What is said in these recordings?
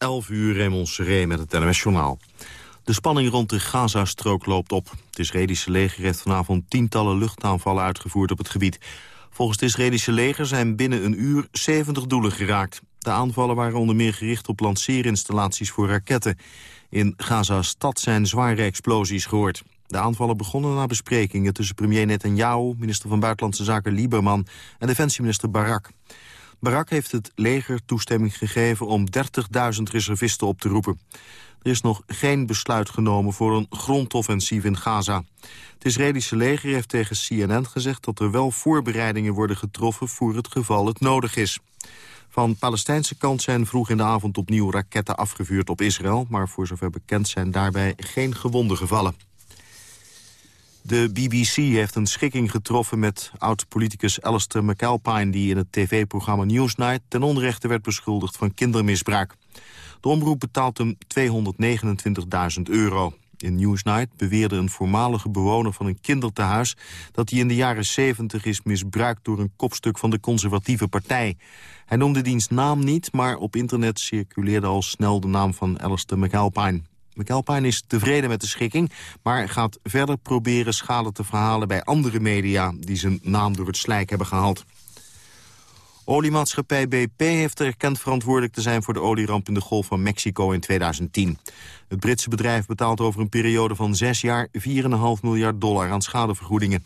11 uur Raymond Seré met het NMS Journaal. De spanning rond de Gaza-strook loopt op. Het Israëlische leger heeft vanavond tientallen luchtaanvallen uitgevoerd op het gebied. Volgens het Israëlische leger zijn binnen een uur 70 doelen geraakt. De aanvallen waren onder meer gericht op lanceerinstallaties voor raketten. In Gaza-stad zijn zware explosies gehoord. De aanvallen begonnen na besprekingen tussen premier Netanyahu... minister van Buitenlandse Zaken Lieberman en defensieminister Barak. Barak heeft het leger toestemming gegeven om 30.000 reservisten op te roepen. Er is nog geen besluit genomen voor een grondoffensief in Gaza. Het Israëlische leger heeft tegen CNN gezegd dat er wel voorbereidingen worden getroffen voor het geval het nodig is. Van Palestijnse kant zijn vroeg in de avond opnieuw raketten afgevuurd op Israël... maar voor zover bekend zijn daarbij geen gewonden gevallen. De BBC heeft een schikking getroffen met oud-politicus Alistair McAlpine... die in het tv-programma Newsnight ten onrechte werd beschuldigd van kindermisbruik. De omroep betaalt hem 229.000 euro. In Newsnight beweerde een voormalige bewoner van een kindertehuis... dat hij in de jaren 70 is misbruikt door een kopstuk van de conservatieve partij. Hij noemde diens naam niet, maar op internet circuleerde al snel de naam van Alistair McAlpine. McAlpine is tevreden met de schikking, maar gaat verder proberen schade te verhalen bij andere media die zijn naam door het slijk hebben gehaald. Oliemaatschappij BP heeft erkend verantwoordelijk te zijn voor de olieramp in de Golf van Mexico in 2010. Het Britse bedrijf betaalt over een periode van zes jaar 4,5 miljard dollar aan schadevergoedingen.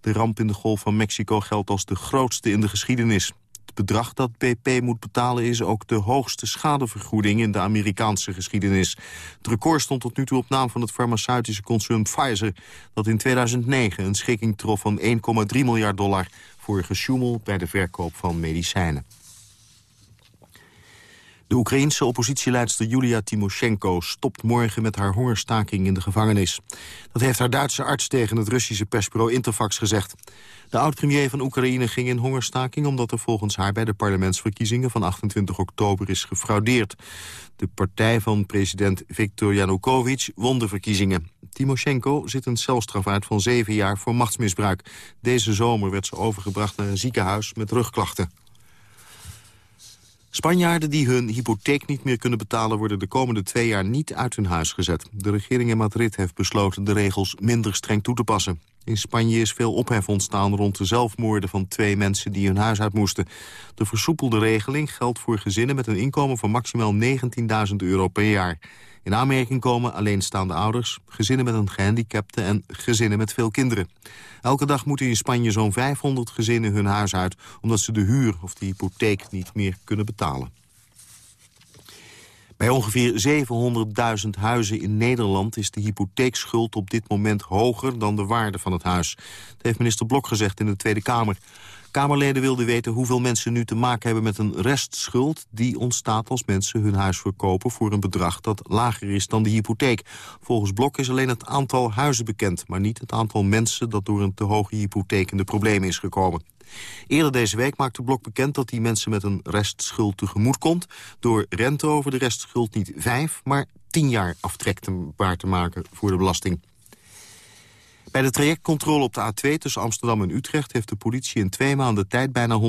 De ramp in de Golf van Mexico geldt als de grootste in de geschiedenis bedrag dat BP moet betalen is ook de hoogste schadevergoeding in de Amerikaanse geschiedenis. Het record stond tot nu toe op naam van het farmaceutische concern Pfizer, dat in 2009 een schikking trof van 1,3 miljard dollar voor gesjoemel bij de verkoop van medicijnen. De Oekraïense oppositieleidster Julia Timoshenko stopt morgen met haar hongerstaking in de gevangenis. Dat heeft haar Duitse arts tegen het Russische persbureau Interfax gezegd. De oud-premier van Oekraïne ging in hongerstaking... omdat er volgens haar bij de parlementsverkiezingen van 28 oktober is gefraudeerd. De partij van president Viktor Yanukovych won de verkiezingen. Timoshenko zit een celstraf uit van zeven jaar voor machtsmisbruik. Deze zomer werd ze overgebracht naar een ziekenhuis met rugklachten. Spanjaarden die hun hypotheek niet meer kunnen betalen... worden de komende twee jaar niet uit hun huis gezet. De regering in Madrid heeft besloten de regels minder streng toe te passen. In Spanje is veel ophef ontstaan rond de zelfmoorden van twee mensen die hun huis uit moesten. De versoepelde regeling geldt voor gezinnen met een inkomen van maximaal 19.000 euro per jaar. In aanmerking komen alleenstaande ouders, gezinnen met een gehandicapte en gezinnen met veel kinderen. Elke dag moeten in Spanje zo'n 500 gezinnen hun huis uit... omdat ze de huur of de hypotheek niet meer kunnen betalen. Bij ongeveer 700.000 huizen in Nederland is de hypotheekschuld op dit moment hoger dan de waarde van het huis. Dat heeft minister Blok gezegd in de Tweede Kamer. Kamerleden wilden weten hoeveel mensen nu te maken hebben met een restschuld... die ontstaat als mensen hun huis verkopen voor een bedrag dat lager is dan de hypotheek. Volgens Blok is alleen het aantal huizen bekend... maar niet het aantal mensen dat door een te hoge hypotheek in de problemen is gekomen. Eerder deze week maakte Blok bekend dat die mensen met een restschuld tegemoet komt... door rente over de restschuld niet vijf, maar tien jaar aftrekbaar te maken voor de belasting. Bij de trajectcontrole op de A2 tussen Amsterdam en Utrecht... heeft de politie in twee maanden tijd bijna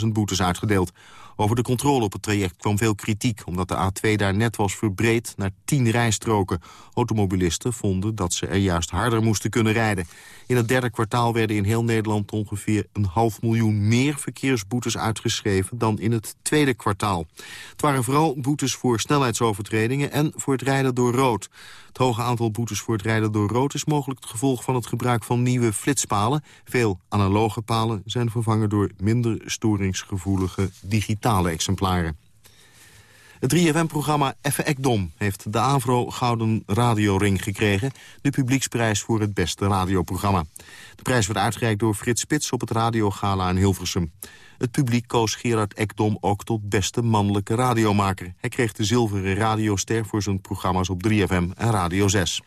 190.000 boetes uitgedeeld. Over de controle op het traject kwam veel kritiek... omdat de A2 daar net was verbreed naar 10 rijstroken. Automobilisten vonden dat ze er juist harder moesten kunnen rijden. In het derde kwartaal werden in heel Nederland ongeveer een half miljoen meer verkeersboetes uitgeschreven dan in het tweede kwartaal. Het waren vooral boetes voor snelheidsovertredingen en voor het rijden door rood. Het hoge aantal boetes voor het rijden door rood is mogelijk het gevolg van het gebruik van nieuwe flitspalen. Veel analoge palen zijn vervangen door minder storingsgevoelige digitale exemplaren. Het 3FM-programma Effe Ekdom heeft de Avro Gouden Radioring gekregen... de publieksprijs voor het beste radioprogramma. De prijs werd uitgereikt door Frits Spits op het radiogala in Hilversum. Het publiek koos Gerard Ekdom ook tot beste mannelijke radiomaker. Hij kreeg de zilveren radioster voor zijn programma's op 3FM en Radio 6.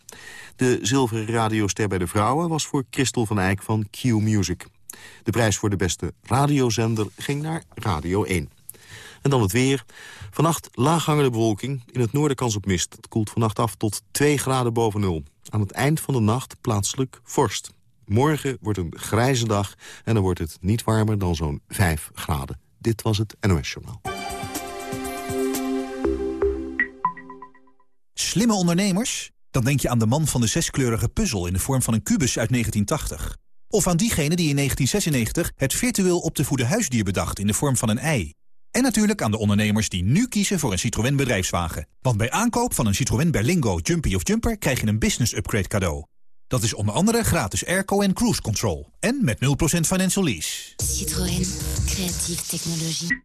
De zilveren radioster bij de vrouwen was voor Christel van Eyck van Q Music. De prijs voor de beste radiozender ging naar Radio 1. En dan het weer. Vannacht laaghangende bewolking. In het noorden kans op mist. Het koelt vannacht af tot 2 graden boven nul. Aan het eind van de nacht plaatselijk vorst. Morgen wordt een grijze dag en dan wordt het niet warmer dan zo'n 5 graden. Dit was het NOS Journaal. Slimme ondernemers? Dan denk je aan de man van de zeskleurige puzzel in de vorm van een kubus uit 1980. Of aan diegene die in 1996 het virtueel op te voeden huisdier bedacht in de vorm van een ei. En natuurlijk aan de ondernemers die nu kiezen voor een Citroën bedrijfswagen. Want bij aankoop van een Citroën Berlingo, Jumpy of Jumper krijg je een business upgrade cadeau. Dat is onder andere gratis airco en cruise control. En met 0% financial lease. Citroën. Creatieve technologie.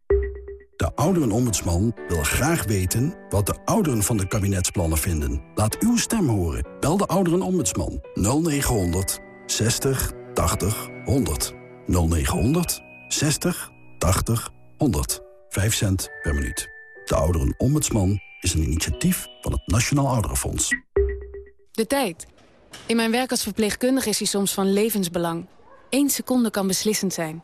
De ouderenombudsman wil graag weten wat de ouderen van de kabinetsplannen vinden. Laat uw stem horen. Bel de ouderenombudsman 0900 60 80 100. 0900 60 80 100. 5 cent per minuut. De ouderenombudsman is een initiatief van het Nationaal Ouderenfonds. De tijd. In mijn werk als verpleegkundige is hij soms van levensbelang. Eén seconde kan beslissend zijn.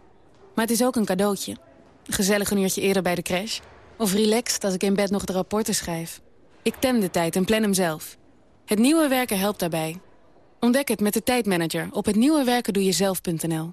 Maar het is ook een cadeautje. Gezellig een uurtje eerder bij de crash. Of relaxed als ik in bed nog de rapporten schrijf. Ik tem de tijd en plan hem zelf. Het nieuwe werken helpt daarbij. Ontdek het met de tijdmanager op hetnieuwewerkendoejezelf.nl.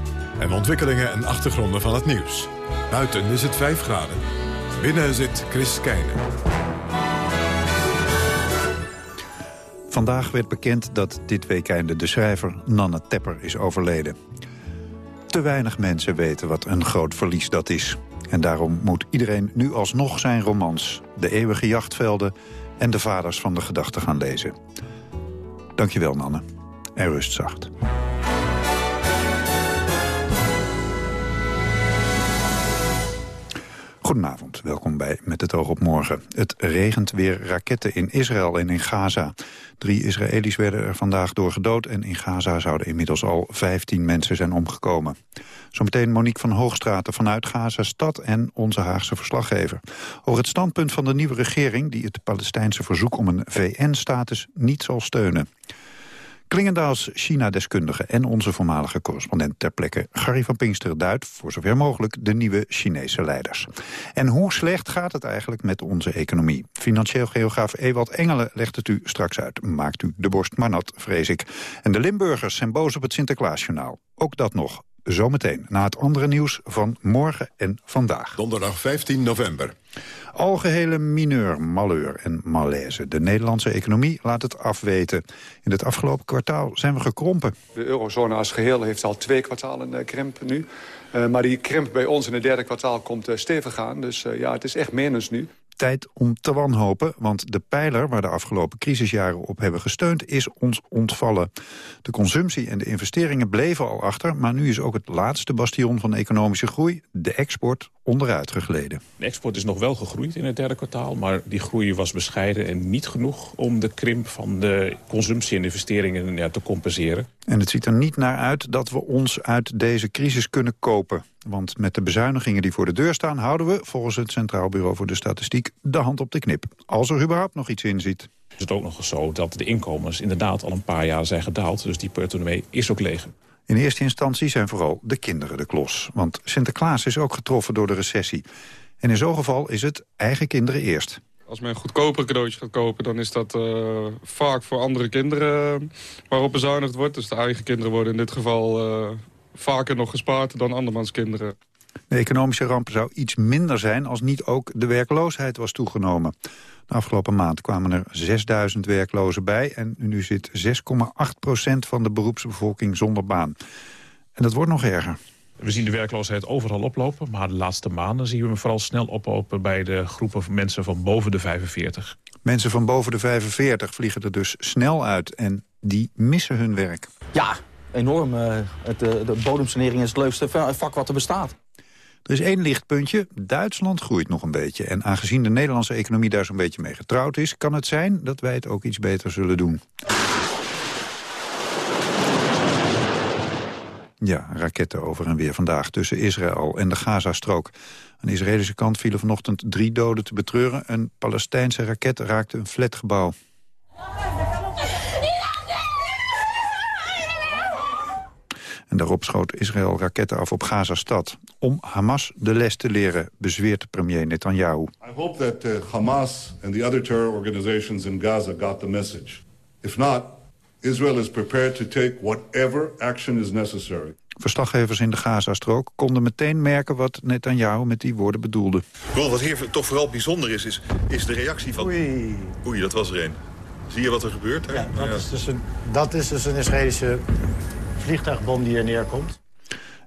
En ontwikkelingen en achtergronden van het nieuws. Buiten is het 5 graden. Binnen zit Chris Keijnen. Vandaag werd bekend dat dit weekende de schrijver Nanne Tepper is overleden. Te weinig mensen weten wat een groot verlies dat is. En daarom moet iedereen nu alsnog zijn romans... De eeuwige jachtvelden en De vaders van de gedachte gaan lezen. Dankjewel, Nanne. En rust zacht. Goedenavond, welkom bij Met het oog op morgen. Het regent weer raketten in Israël en in Gaza. Drie Israëli's werden er vandaag door gedood... en in Gaza zouden inmiddels al 15 mensen zijn omgekomen. Zometeen Monique van Hoogstraten vanuit Gaza-stad... en onze Haagse verslaggever. Over het standpunt van de nieuwe regering... die het Palestijnse verzoek om een VN-status niet zal steunen. Klingendaals China-deskundige en onze voormalige correspondent ter plekke... Gary van Pinkster duidt, voor zover mogelijk, de nieuwe Chinese leiders. En hoe slecht gaat het eigenlijk met onze economie? Financieel geograaf Ewald Engelen legt het u straks uit. Maakt u de borst maar nat, vrees ik. En de Limburgers zijn boos op het Sinterklaasjournaal. Ook dat nog. Zometeen, na het andere nieuws van morgen en vandaag. Donderdag 15 november. Algehele mineur, malheur en malaise. De Nederlandse economie laat het afweten. In het afgelopen kwartaal zijn we gekrompen. De eurozone als geheel heeft al twee kwartalen uh, krimp nu. Uh, maar die krimp bij ons in het derde kwartaal komt uh, stevig aan. Dus ja, het is echt menens nu tijd om te wanhopen, want de pijler waar de afgelopen crisisjaren op hebben gesteund is ons ontvallen. De consumptie en de investeringen bleven al achter, maar nu is ook het laatste bastion van economische groei, de export, onderuit gegleden. De export is nog wel gegroeid in het derde kwartaal, maar die groei was bescheiden en niet genoeg om de krimp van de consumptie en investeringen ja, te compenseren. En het ziet er niet naar uit dat we ons uit deze crisis kunnen kopen. Want met de bezuinigingen die voor de deur staan... houden we, volgens het Centraal Bureau voor de Statistiek, de hand op de knip. Als er überhaupt nog iets in zit. Is het ook nog zo dat de inkomens inderdaad al een paar jaar zijn gedaald. Dus die portemonnee is ook leeg. In eerste instantie zijn vooral de kinderen de klos. Want Sinterklaas is ook getroffen door de recessie. En in zo'n geval is het eigen kinderen eerst. Als men een goedkoper cadeautje gaat kopen... dan is dat uh, vaak voor andere kinderen waarop bezuinigd wordt. Dus de eigen kinderen worden in dit geval uh, vaker nog gespaard dan andermans kinderen. De economische ramp zou iets minder zijn als niet ook de werkloosheid was toegenomen. De afgelopen maand kwamen er 6000 werklozen bij... en nu zit 6,8% van de beroepsbevolking zonder baan. En dat wordt nog erger. We zien de werkloosheid overal oplopen, maar de laatste maanden zien we hem vooral snel oplopen bij de groepen mensen van boven de 45. Mensen van boven de 45 vliegen er dus snel uit en die missen hun werk. Ja, enorm. Uh, het, de bodemsanering is het leukste vak wat er bestaat. Er is één lichtpuntje. Duitsland groeit nog een beetje. En aangezien de Nederlandse economie daar zo'n beetje mee getrouwd is... kan het zijn dat wij het ook iets beter zullen doen. Ja, raketten over en weer vandaag tussen Israël en de Gazastrook. Aan de Israëlische kant vielen vanochtend drie doden te betreuren. Een Palestijnse raket raakte een flatgebouw. En daarop schoot Israël raketten af op Gaza-stad. Om Hamas de les te leren, bezweert premier Netanyahu. I hope that uh, Hamas and the other terror organizations in Gaza got the message. If not, Israel is prepared to take whatever action is necessary. Verslaggevers in de Gazastrook konden meteen merken wat Netanyahu met die woorden bedoelde. Wel, wat hier toch vooral bijzonder is, is, is de reactie van... Oei. Oei, dat was er een. Zie je wat er gebeurt? Hè? Ja, dat, Is dus een, dat is dus een Israëlische vliegtuigbom die er neerkomt.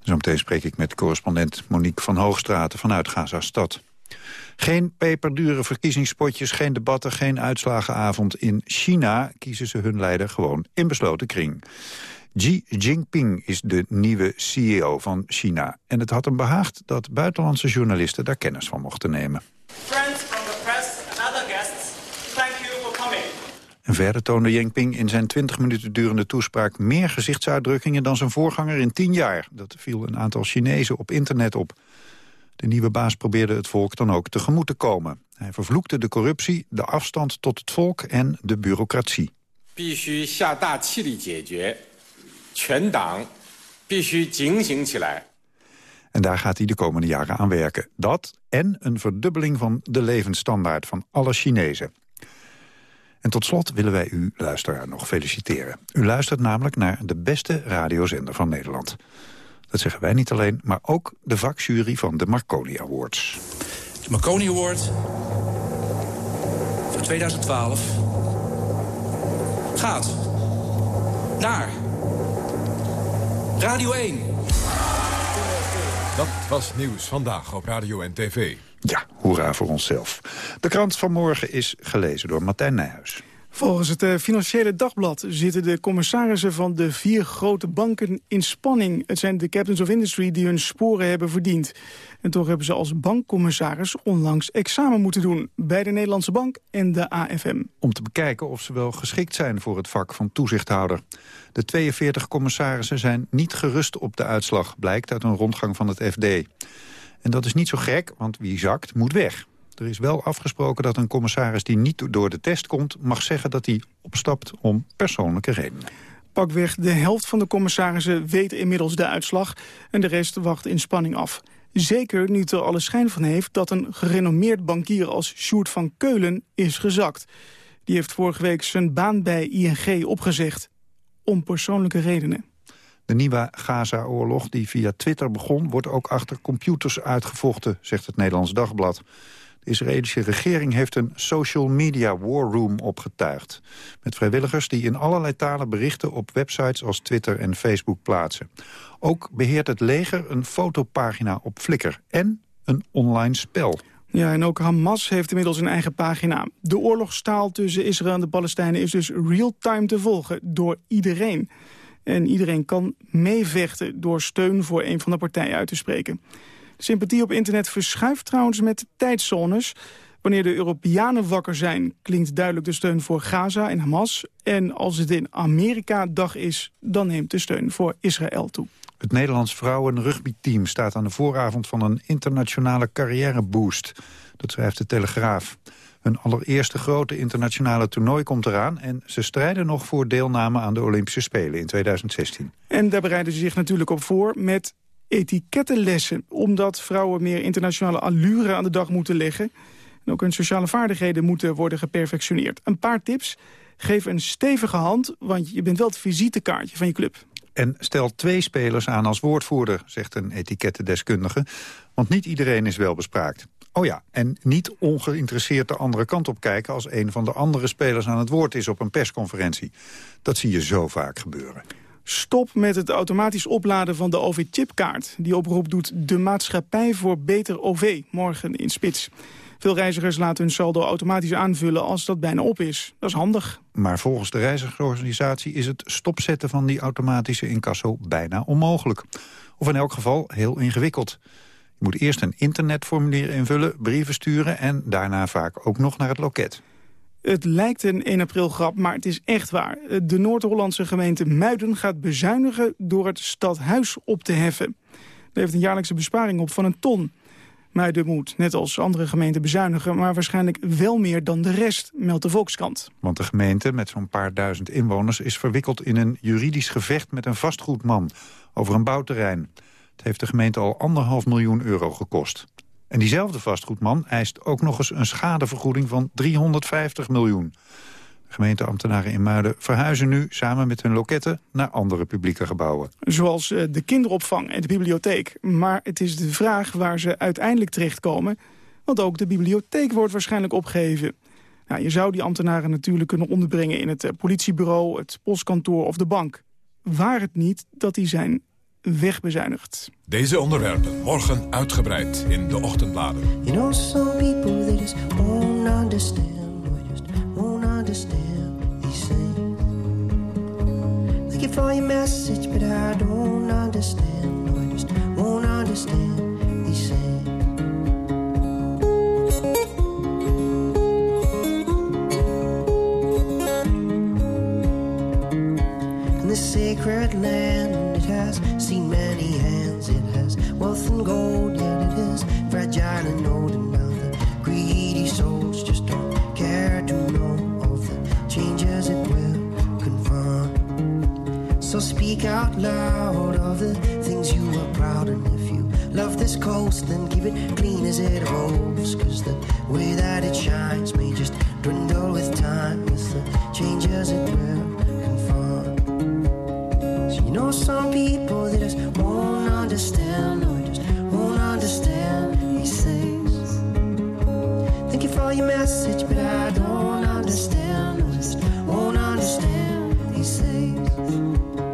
Zometeen spreek ik met correspondent Monique van Hoogstraten vanuit Gaza-stad. Geen peperdure verkiezingspotjes, geen debatten, geen uitslagenavond. In China kiezen ze hun leider gewoon in besloten kring. Xi Jinping is de nieuwe CEO van China. En het had hem behaagd dat buitenlandse journalisten daar kennis van mochten nemen. Friends from the press and other guests, thank you for coming. En verder toonde Jinping in zijn 20 minuten durende toespraak... meer gezichtsuitdrukkingen dan zijn voorganger in 10 jaar. Dat viel een aantal Chinezen op internet op. De nieuwe baas probeerde het volk dan ook tegemoet te komen. Hij vervloekte de corruptie, de afstand tot het volk en de bureaucratie. 必须下大气力解决，全党必须警醒起来。 En daar gaat hij de komende jaren aan werken. Dat en een verdubbeling van de levensstandaard van alle Chinezen. En tot slot willen wij u, luisteraar, nog feliciteren. U luistert namelijk naar de beste radiozender van Nederland. Dat zeggen wij niet alleen, maar ook de vakjury van de Marconi Awards. De Marconi Award van 2012 gaat naar Radio 1. Dat was nieuws vandaag op Radio en TV. Ja, hoera voor onszelf. De krant van morgen is gelezen door Martijn Nijhuis. Volgens het uh, Financiële Dagblad zitten de commissarissen van de vier grote banken in spanning. Het zijn de captains of industry die hun sporen hebben verdiend. En toch hebben ze als bankcommissaris onlangs examen moeten doen... bij de Nederlandse Bank en de AFM. Om te bekijken of ze wel geschikt zijn voor het vak van toezichthouder. De 42 commissarissen zijn niet gerust op de uitslag... blijkt uit een rondgang van het FD. En dat is niet zo gek, want wie zakt moet weg. Er is wel afgesproken dat een commissaris die niet door de test komt... mag zeggen dat hij opstapt om persoonlijke redenen. Pakweg de helft van de commissarissen weet inmiddels de uitslag... en de rest wacht in spanning af. Zeker nu er alle schijn van heeft dat een gerenommeerd bankier als Sjoerd van Keulen is gezakt. Die heeft vorige week zijn baan bij ING opgezegd. Om persoonlijke redenen. De nieuwe Gaza-oorlog die via Twitter begon... wordt ook achter computers uitgevochten, zegt het Nederlands Dagblad. De Israëlische regering heeft een social media war room opgetuigd. Met vrijwilligers die in allerlei talen berichten op websites als Twitter en Facebook plaatsen. Ook beheert het leger een fotopagina op Flickr en een online spel. Ja, en ook Hamas heeft inmiddels een eigen pagina. De oorlogstaal tussen Israël en de Palestijnen is dus real-time te volgen door iedereen. En iedereen kan meevechten door steun voor een van de partijen uit te spreken. De sympathie op internet verschuift trouwens met tijdzones. Wanneer de Europeanen wakker zijn, klinkt duidelijk de steun voor Gaza en Hamas. En als het in Amerika dag is, dan neemt de steun voor Israël toe. Het Nederlands vrouwenrugbyteam staat aan de vooravond van een internationale carrièreboost. Dat schrijft de Telegraaf. Hun allereerste grote internationale toernooi komt eraan... en ze strijden nog voor deelname aan de Olympische Spelen in 2016. En daar bereiden ze zich natuurlijk op voor met etikettenlessen. Omdat vrouwen meer internationale allure aan de dag moeten leggen. En ook hun sociale vaardigheden moeten worden geperfectioneerd. Een paar tips. Geef een stevige hand, want je bent wel het visitekaartje van je club. En stel twee spelers aan als woordvoerder, zegt een etikettendeskundige. Want niet iedereen is wel bespraakt. Oh ja, en niet ongeïnteresseerd de andere kant op kijken... als een van de andere spelers aan het woord is op een persconferentie. Dat zie je zo vaak gebeuren. Stop met het automatisch opladen van de OV-chipkaart. Die oproep doet de Maatschappij voor Beter OV morgen in Spits. Veel reizigers laten hun saldo automatisch aanvullen als dat bijna op is. Dat is handig. Maar volgens de reizigersorganisatie is het stopzetten van die automatische incasso bijna onmogelijk. Of in elk geval heel ingewikkeld. Je moet eerst een internetformulier invullen, brieven sturen... en daarna vaak ook nog naar het loket. Het lijkt een 1 april grap, maar het is echt waar. De Noord-Hollandse gemeente Muiden gaat bezuinigen door het stadhuis op te heffen. Dat heeft een jaarlijkse besparing op van een ton. Muiden moet, net als andere gemeenten, bezuinigen... maar waarschijnlijk wel meer dan de rest, meldt de Volkskrant. Want de gemeente met zo'n paar duizend inwoners... is verwikkeld in een juridisch gevecht met een vastgoedman over een bouwterrein. Het heeft de gemeente al anderhalf miljoen euro gekost. En diezelfde vastgoedman eist ook nog eens een schadevergoeding van 350 miljoen. Gemeenteambtenaren in Muiden verhuizen nu samen met hun loketten naar andere publieke gebouwen. Zoals eh, de kinderopvang en de bibliotheek. Maar het is de vraag waar ze uiteindelijk terechtkomen. Want ook de bibliotheek wordt waarschijnlijk opgeheven. Nou, je zou die ambtenaren natuurlijk kunnen onderbrengen in het eh, politiebureau, het postkantoor of de bank. Waar het niet dat die zijn wegbezuinigd. Deze onderwerpen morgen uitgebreid in de ochtendbladen. You know some people they just won't understand, or just won't understand these things. Thank you for your message, but I don't understand, or just won't understand these things. In the sacred land, wealth and gold, yet it is fragile and old. And now the greedy souls just don't care to know of the changes it will confront. So speak out loud of the things you are proud and if you love this coast, then keep it clean as it rolls. Cause the way that it shines may just dwindle with time with the changes it will confront. So you know some people they just won't understand won't understand these things. Thank you for your message, but I don't understand. Won't understand these things.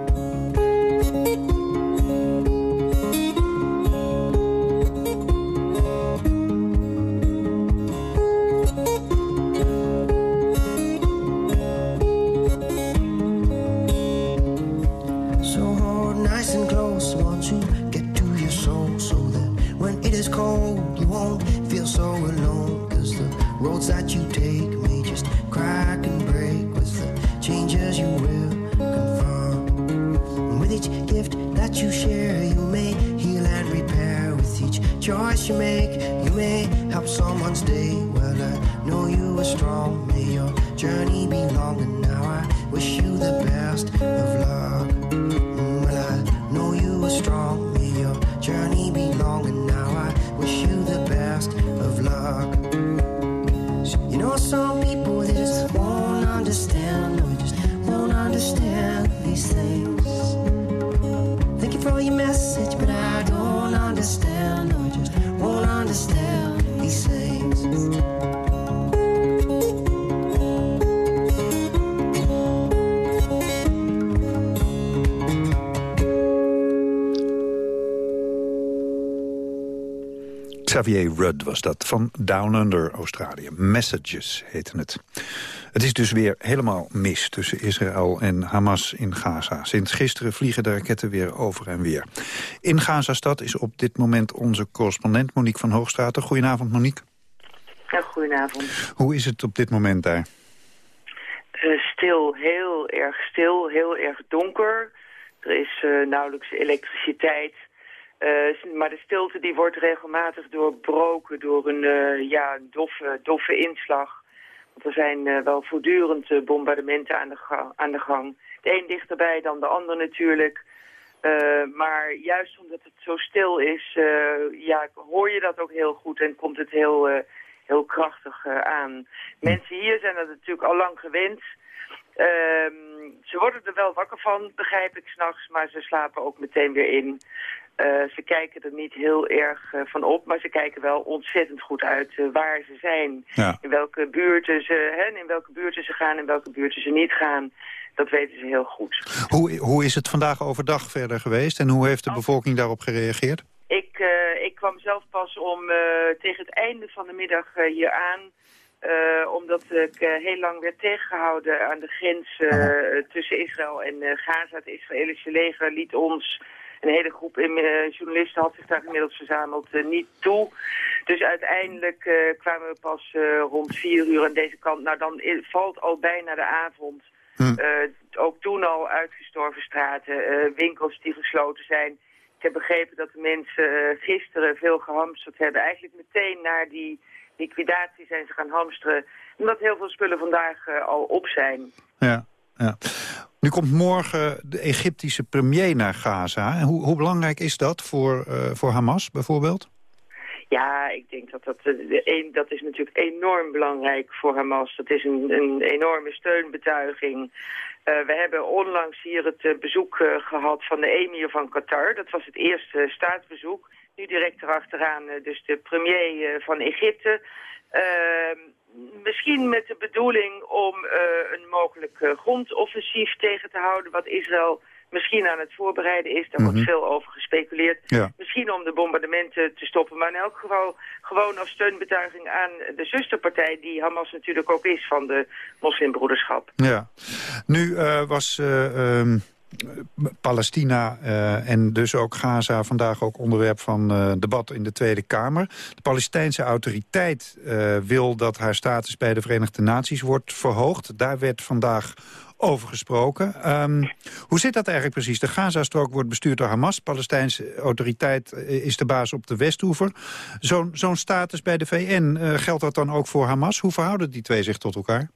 Xavier Rudd was dat, van Down Under, Australië. Messages heette het. Het is dus weer helemaal mis tussen Israël en Hamas in Gaza. Sinds gisteren vliegen de raketten weer over en weer. In Gazastad is op dit moment onze correspondent Monique van Hoogstraten. Goedenavond Monique. Ja, goedenavond. Hoe is het op dit moment daar? Eh, stil, heel erg stil, heel erg donker. Er is eh, nauwelijks elektriciteit. Eh, maar de stilte die wordt regelmatig doorbroken door een eh, ja, doffe, doffe inslag. Want er zijn eh, wel voortdurend bombardementen aan de, aan de gang. De een dichterbij dan de ander natuurlijk. Maar juist omdat het zo stil is, ja, hoor je dat ook heel goed en komt het heel, heel krachtig aan. Mensen hier zijn dat natuurlijk al lang gewend. Ehm, ze worden er wel wakker van, begrijp ik s'nachts, maar ze slapen ook meteen weer in. Eh, ze kijken er niet heel erg eh, van op, maar ze kijken wel ontzettend goed uit eh, waar ze zijn. Ja. In welke buurten ze, hè, in welke buurten ze gaan, in welke buurten ze niet gaan. Dat weten ze heel goed. Hoe, hoe is het vandaag overdag verder geweest en hoe heeft de bevolking daarop gereageerd? Ik, ik kwam zelf pas om tegen het einde van de middag hier aan. omdat ik heel lang werd tegengehouden aan de grens tussen Israël en Gaza. Het Israëlische leger liet ons een hele groep eh, journalisten had zich daar inmiddels verzameld, eh, niet toe. Dus uiteindelijk eh, kwamen we pas eh, rond vier uur aan deze kant. Nou, dan valt al bijna de avond. Eh, ook toen al uitgestorven straten, eh, winkels die gesloten zijn. Ik heb begrepen dat de mensen eh, gisteren veel gehamsterd hebben. Eigenlijk meteen naar die liquidatie zijn ze gaan hamsteren. Omdat heel veel spullen vandaag eh, al op zijn. Ja, ja. Nu komt morgen de Egyptische premier naar Gaza. Hoe, hoe belangrijk is dat voor, eh, voor Hamas bijvoorbeeld? Ja, ik denk dat dat, eh, dat is natuurlijk enorm belangrijk voor Hamas. Dat is een, een enorme steunbetuiging. Eh, we hebben onlangs hier het bezoek eh, gehad van de emir van Qatar. Dat was het eerste staatsbezoek. Nu direct erachteraan dus de premier van Egypte. Misschien met de bedoeling om eh, een mogelijk eh, grondoffensief tegen te houden... wat Israël misschien aan het voorbereiden is. Daar Mhm. wordt veel over gespeculeerd. Ja. Misschien om de bombardementen te stoppen, maar in elk geval gewoon als steunbetuiging aan de zusterpartij die Hamas natuurlijk ook is van de moslimbroederschap. Ja. Nu eh, was eh, ehm, Palestina eh, en dus ook Gaza vandaag ook onderwerp van eh, debat in de Tweede Kamer. De Palestijnse autoriteit eh, wil dat haar status bij de Verenigde Naties wordt verhoogd. Daar werd vandaag over gesproken. Ehm, hoe zit dat eigenlijk precies? De Gazastrook wordt bestuurd door Hamas. De Palestijnse autoriteit eh, is de baas op de Westhoever. Zo'n zo'n status bij de VN, eh, geldt dat dan ook voor Hamas? Hoe verhouden die twee zich tot elkaar?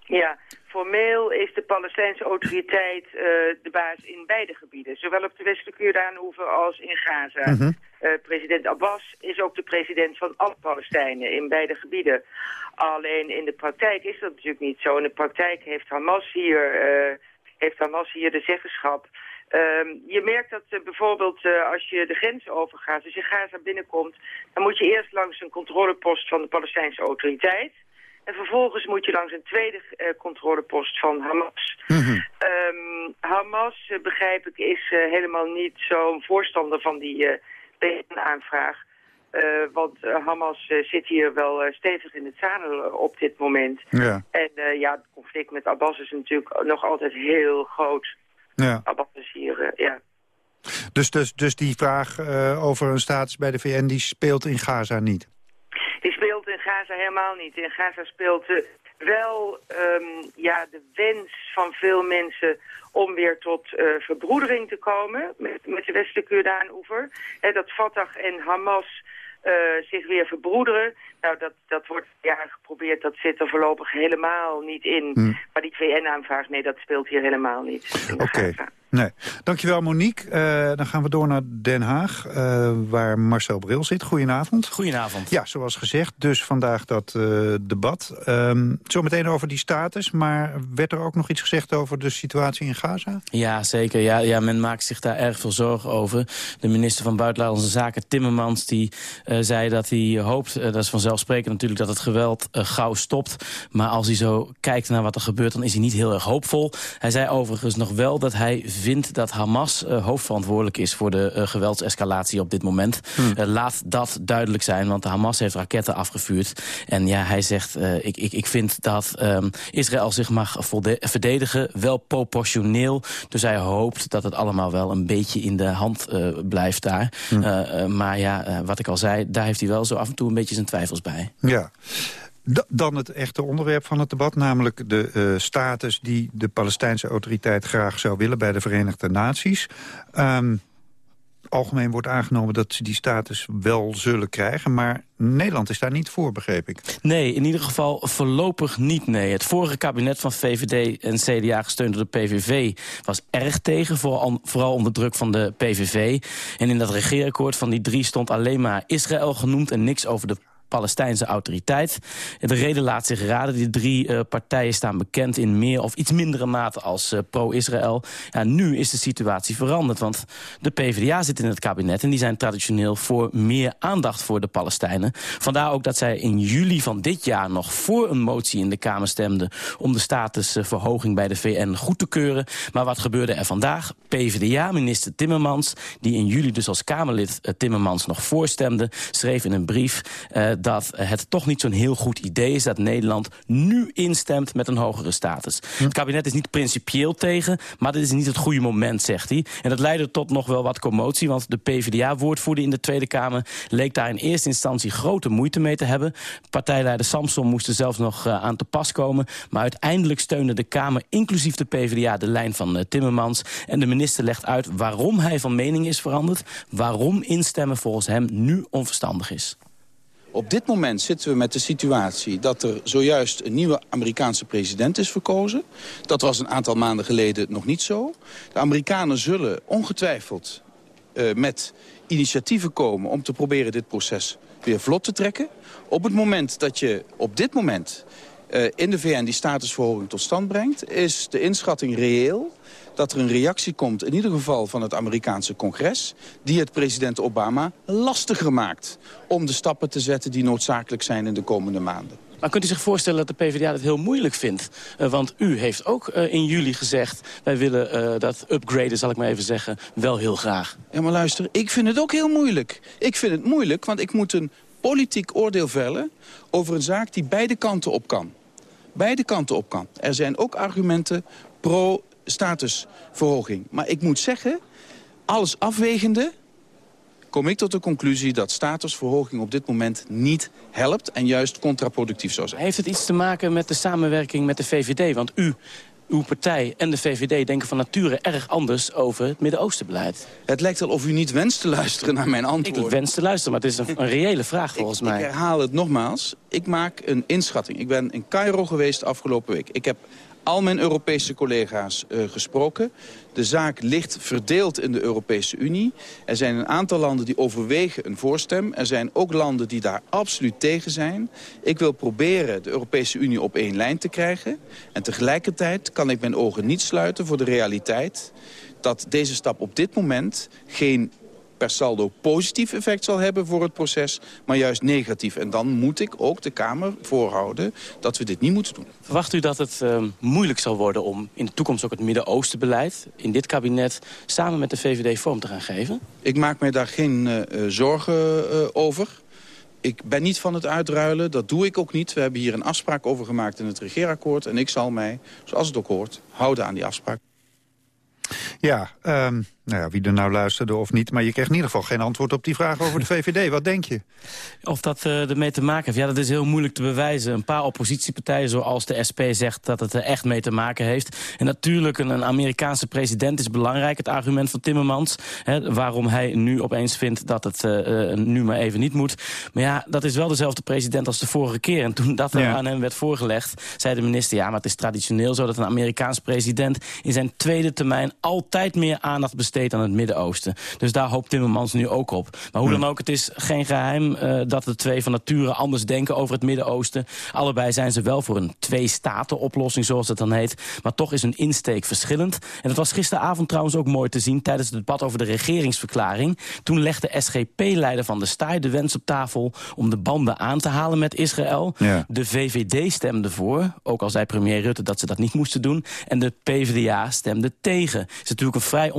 Ja, formeel is de Palestijnse autoriteit eh, de baas in beide gebieden. Zowel op de westelijke Jordaanoever als in Gaza. Mhm. Eh, president Abbas is ook de president van alle Palestijnen in beide gebieden. Alleen in de praktijk is dat natuurlijk niet zo. In de praktijk heeft Hamas hier, eh, heeft Hamas hier de zeggenschap. Ehm, je merkt dat bijvoorbeeld als je de grens overgaat, als je Gaza binnenkomt... dan moet je eerst langs een controlepost van de Palestijnse autoriteit... En vervolgens moet je langs een tweede eh, controlepost van Hamas. Ehm, Hamas, eh, begrijp ik, is eh, helemaal niet zo'n voorstander van die PN-aanvraag. Want Hamas zit hier wel stevig in het zadel op dit moment. Ja. En ja, het conflict met Abbas is natuurlijk nog altijd heel groot. Ja. Abbas is hier, ja. Dus, dus, dus die vraag over een status bij de VN, die speelt in Gaza niet? Gaza helemaal niet. In Gaza speelt wel ehm, ja, de wens van veel mensen om weer tot eh, verbroedering te komen met, met de westelijke Jordaan-oever. Dat Fatah en Hamas eh, zich weer verbroederen. Nou, dat, dat wordt ja, geprobeerd, dat zit er voorlopig helemaal niet in. Hmm. Maar die VN-aanvraag, nee, dat speelt hier helemaal niet. Oké. Nee. Dankjewel Monique. Eh, dan gaan we door naar Den Haag, eh, waar Marcel Bril zit. Goedenavond. Goedenavond. Ja, zoals gezegd, dus vandaag dat eh, debat. Ehm zometeen over die status, maar werd er ook nog iets gezegd over de situatie in Gaza? Ja, zeker. Ja, ja, men maakt zich daar erg veel zorgen over. De minister van Buitenlandse Zaken, Timmermans, die zei dat hij hoopt... dat is vanzelfsprekend natuurlijk, dat het geweld gauw stopt. Maar als hij zo kijkt naar wat er gebeurt, dan is hij niet heel erg hoopvol. Hij zei overigens nog wel dat hij vindt dat Hamas eh, hoofdverantwoordelijk is... voor de eh, geweldsescalatie op dit moment. Eh, laat dat duidelijk zijn, want Hamas heeft raketten afgevuurd. En ja, hij zegt, ik, ik, ik vind dat ehm, Israël zich mag verdedigen, wel proportioneel. Dus hij hoopt dat het allemaal wel een beetje in de hand blijft daar. Eh, maar ja, wat ik al zei, daar heeft hij wel zo af en toe een beetje zijn twijfels bij. Ja. Da- Dan het echte onderwerp van het debat, namelijk de eh, status die de Palestijnse autoriteit graag zou willen bij de Verenigde Naties. Ehm, algemeen wordt aangenomen dat ze die status wel zullen krijgen, maar Nederland is daar niet voor, begreep ik. Nee, in ieder geval voorlopig niet, nee. Het vorige kabinet van VVD en CDA gesteund door de PVV... was erg tegen, vooral onder druk van de PVV. En in dat regeerakkoord van die drie stond alleen maar Israël genoemd... en niks over de Palestijnse autoriteit. De reden laat zich raden. Die drie eh, partijen staan bekend in meer of iets mindere mate als eh, pro-Israël. Ja, nu is de situatie veranderd, want de PvdA zit in het kabinet... en die zijn traditioneel voor meer aandacht voor de Palestijnen. Vandaar ook dat zij in juli van dit jaar nog voor een motie in de Kamer stemden... om de statusverhoging bij de VN goed te keuren. Maar wat gebeurde er vandaag? PvdA-minister Timmermans, die in juli dus als Kamerlid eh, Timmermans nog voorstemde... schreef in een brief... dat het toch niet zo'n heel goed idee is... dat Nederland nu instemt met een hogere status. Het kabinet is niet principieel tegen, maar dit is niet het goede moment, zegt hij. En dat leidde tot nog wel wat commotie, want de PvdA-woordvoerder in de Tweede Kamer... leek daar in eerste instantie grote moeite mee te hebben. Partijleider Samson moest er zelfs nog uh, aan te pas komen. Maar uiteindelijk steunde de Kamer, inclusief de PvdA, de lijn van uh, Timmermans. En de minister legt uit waarom hij van mening is veranderd. Waarom instemmen volgens hem nu onverstandig is. Op dit moment zitten we met de situatie dat er zojuist een nieuwe Amerikaanse president is verkozen. Dat was een aantal maanden geleden nog niet zo. De Amerikanen zullen ongetwijfeld uh, met initiatieven komen om te proberen dit proces weer vlot te trekken. Op het moment dat je op dit moment uh, in de VN die statusverhoging tot stand brengt... is de inschatting reëel dat er een reactie komt, in ieder geval van het Amerikaanse congres... die het president Obama lastiger maakt om de stappen te zetten die noodzakelijk zijn in de komende maanden. Maar kunt u zich voorstellen dat de PvdA het heel moeilijk vindt? Uh, want u heeft ook uh, in juli gezegd... wij willen uh, dat upgraden, zal ik maar even zeggen, wel heel graag. Ja, maar luister, ik vind het ook heel moeilijk. Ik vind het moeilijk, want ik moet een politiek oordeel vellen... over een zaak die beide kanten op kan. Beide kanten op kan. Er zijn ook argumenten pro-statusverhoging. Maar ik moet zeggen, alles afwegende kom ik tot de conclusie dat statusverhoging op dit moment niet helpt... en juist contraproductief zou zijn. Heeft het iets te maken met de samenwerking met de VVD? Want u, uw partij en de VVD denken van nature erg anders over het Midden-Oostenbeleid. Het lijkt wel of u niet wenst te luisteren naar mijn antwoord. Ik wens te luisteren, maar het is een, een reële vraag volgens ik, mij. Ik herhaal het nogmaals. Ik maak een inschatting. Ik ben in Cairo geweest afgelopen week. Ik heb al mijn Europese collega's uh, gesproken. De zaak ligt verdeeld in de Europese Unie. Er zijn een aantal landen die overwegen een voorstem. Er zijn ook landen die daar absoluut tegen zijn. Ik wil proberen de Europese Unie op één lijn te krijgen. En tegelijkertijd kan ik mijn ogen niet sluiten voor de realiteit... dat deze stap op dit moment geen per saldo positief effect zal hebben voor het proces, maar juist negatief. En dan moet ik ook de Kamer voorhouden dat we dit niet moeten doen. Verwacht u dat het uh, moeilijk zal worden om in de toekomst ook het Midden-Oosten-beleid... in dit kabinet samen met de VVD vorm te gaan geven? Ik maak mij daar geen uh, zorgen uh, over. Ik ben niet van het uitruilen, dat doe ik ook niet. We hebben hier een afspraak over gemaakt in het regeerakkoord... en ik zal mij, zoals het ook hoort, houden aan die afspraak. Ja, um, nou ja, wie er nou luisterde of niet. Maar je kreeg in ieder geval geen antwoord op die vraag over de VVD. Wat denk je? Of dat uh, ermee te maken heeft, ja, dat is heel moeilijk te bewijzen. Een paar oppositiepartijen, zoals de SP, zegt dat het er echt mee te maken heeft. En natuurlijk, een, een Amerikaanse president is belangrijk. Het argument van Timmermans. Hè, waarom hij nu opeens vindt dat het uh, nu maar even niet moet. Maar ja, dat is wel dezelfde president als de vorige keer. En toen dat ja. aan hem werd voorgelegd, zei de minister... ja, maar het is traditioneel zo dat een Amerikaans president... in zijn tweede termijn altijd meer aandacht besteedt aan het Midden-Oosten. Dus daar hoopt Timmermans nu ook op. Maar hoe dan ook, het is geen geheim uh, dat de twee van nature anders denken over het Midden-Oosten. Allebei zijn ze wel voor een twee-staten-oplossing, zoals het dan heet. Maar toch is hun insteek verschillend. En dat was gisteravond trouwens ook mooi te zien tijdens het debat over de regeringsverklaring. Toen legde SGP-leider van de Staaij de wens op tafel om de banden aan te halen met Israël. Ja. De VVD stemde voor, ook al zei premier Rutte dat ze dat niet moesten doen. En de PvdA stemde tegen. Het is natuurlijk een vrij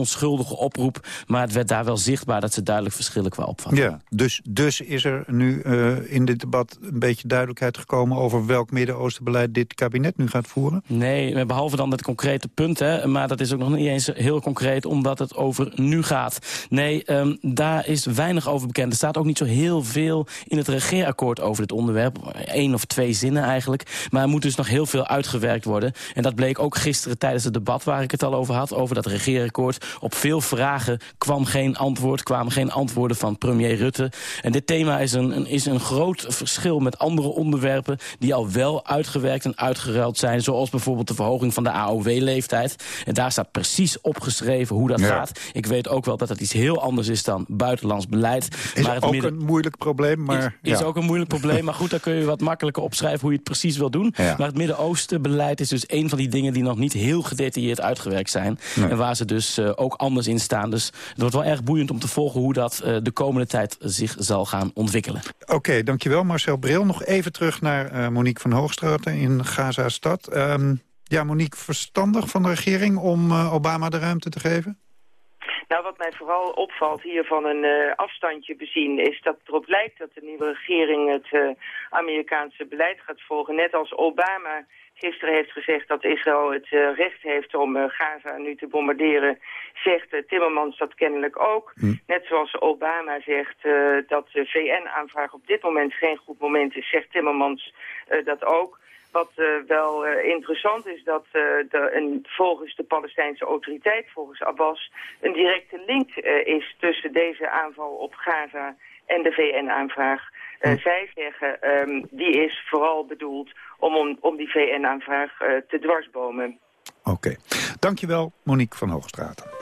oproep. Maar het werd daar wel zichtbaar dat ze duidelijk verschillen qua opvatting. Ja, dus, dus is er nu uh, in dit debat een beetje duidelijkheid gekomen... over welk Midden-Oostenbeleid dit kabinet nu gaat voeren? Nee, behalve dan het concrete punt. Hè, maar dat is ook nog niet eens heel concreet, omdat het over nu gaat. Nee, um, daar is weinig over bekend. Er staat ook niet zo heel veel in het regeerakkoord over dit onderwerp. Eén of twee zinnen eigenlijk. Maar er moet dus nog heel veel uitgewerkt worden. En dat bleek ook gisteren tijdens het debat waar ik het al over had... over dat regeerakkoord. Op veel vragen kwam geen antwoord, kwamen geen antwoorden van premier Rutte. En dit thema is een, een, is een groot verschil met andere onderwerpen... die al wel uitgewerkt en uitgeruild zijn. Zoals bijvoorbeeld de verhoging van de AOW-leeftijd. En daar staat precies opgeschreven hoe dat ja. gaat. Ik weet ook wel dat het iets heel anders is dan buitenlands beleid. Is maar het ook midden... een moeilijk probleem. Maar, is, is ja. ook een moeilijk probleem. Maar goed, dan kun je wat makkelijker opschrijven hoe je het precies wil doen. Ja. Maar het Midden-Oosten-beleid is dus een van die dingen... die nog niet heel gedetailleerd uitgewerkt zijn. Nee. En waar ze dus uh, ook anders in staan. Dus het wordt wel erg boeiend om te volgen hoe dat eh, de komende tijd zich zal gaan ontwikkelen. Oké, dankjewel Marcel Bril. Nog even terug naar eh, Monique van Hoogstraten in Gaza-stad. Ehm, ja, Monique, verstandig van de regering om eh, Obama de ruimte te geven? Nou, wat mij vooral opvalt hier van een afstandje bezien... is dat het erop lijkt dat de nieuwe regering het Amerikaanse beleid gaat volgen. Net als Obama gisteren heeft gezegd dat Israël het eh, recht heeft om eh, Gaza nu te bombarderen, zegt eh, Timmermans dat kennelijk ook. Hm. Net zoals Obama zegt dat de VN-aanvraag op dit moment geen goed moment is, zegt Timmermans dat ook. Wat wel interessant is, dat de, een, volgens de Palestijnse autoriteit, volgens Abbas, een directe link is tussen deze aanval op Gaza en de VN-aanvraag. Eh, hm. Zij zeggen, ehm, die is vooral bedoeld om, om, die VN-aanvraag eh, te dwarsbomen. Oké. Dankjewel, Monique van Hoogstraten.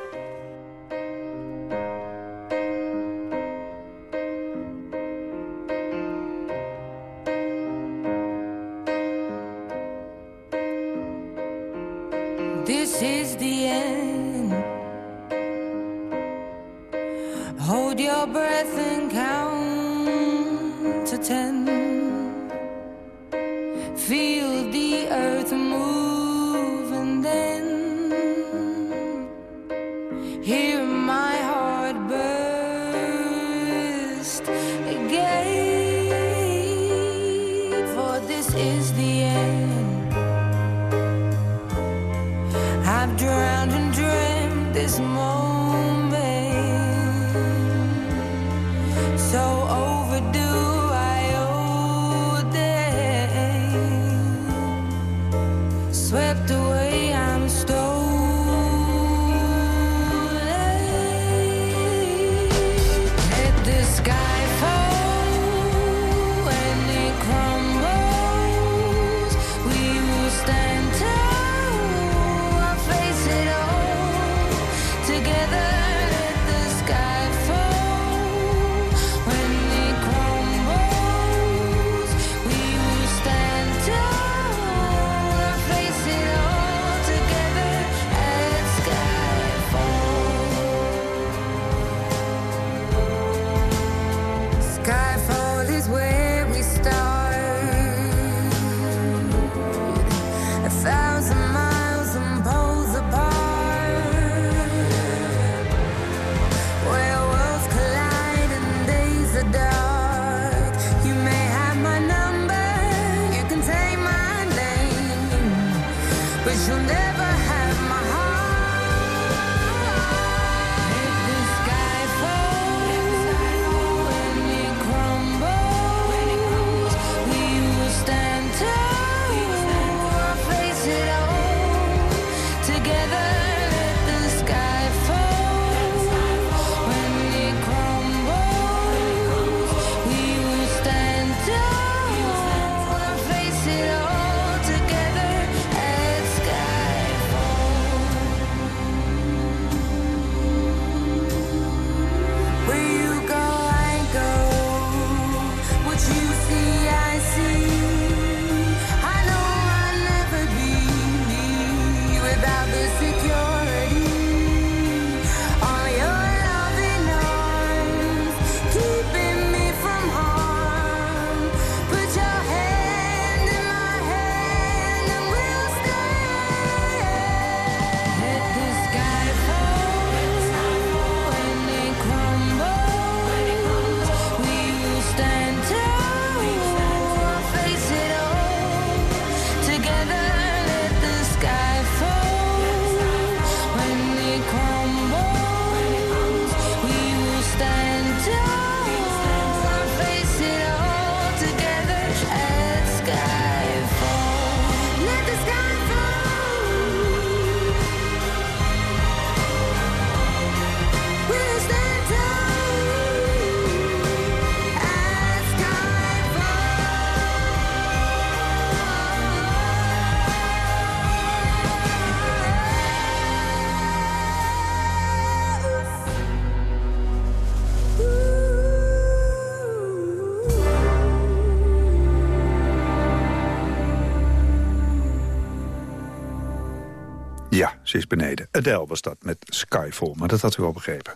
Adel was dat met Skyfall, maar dat had u al begrepen.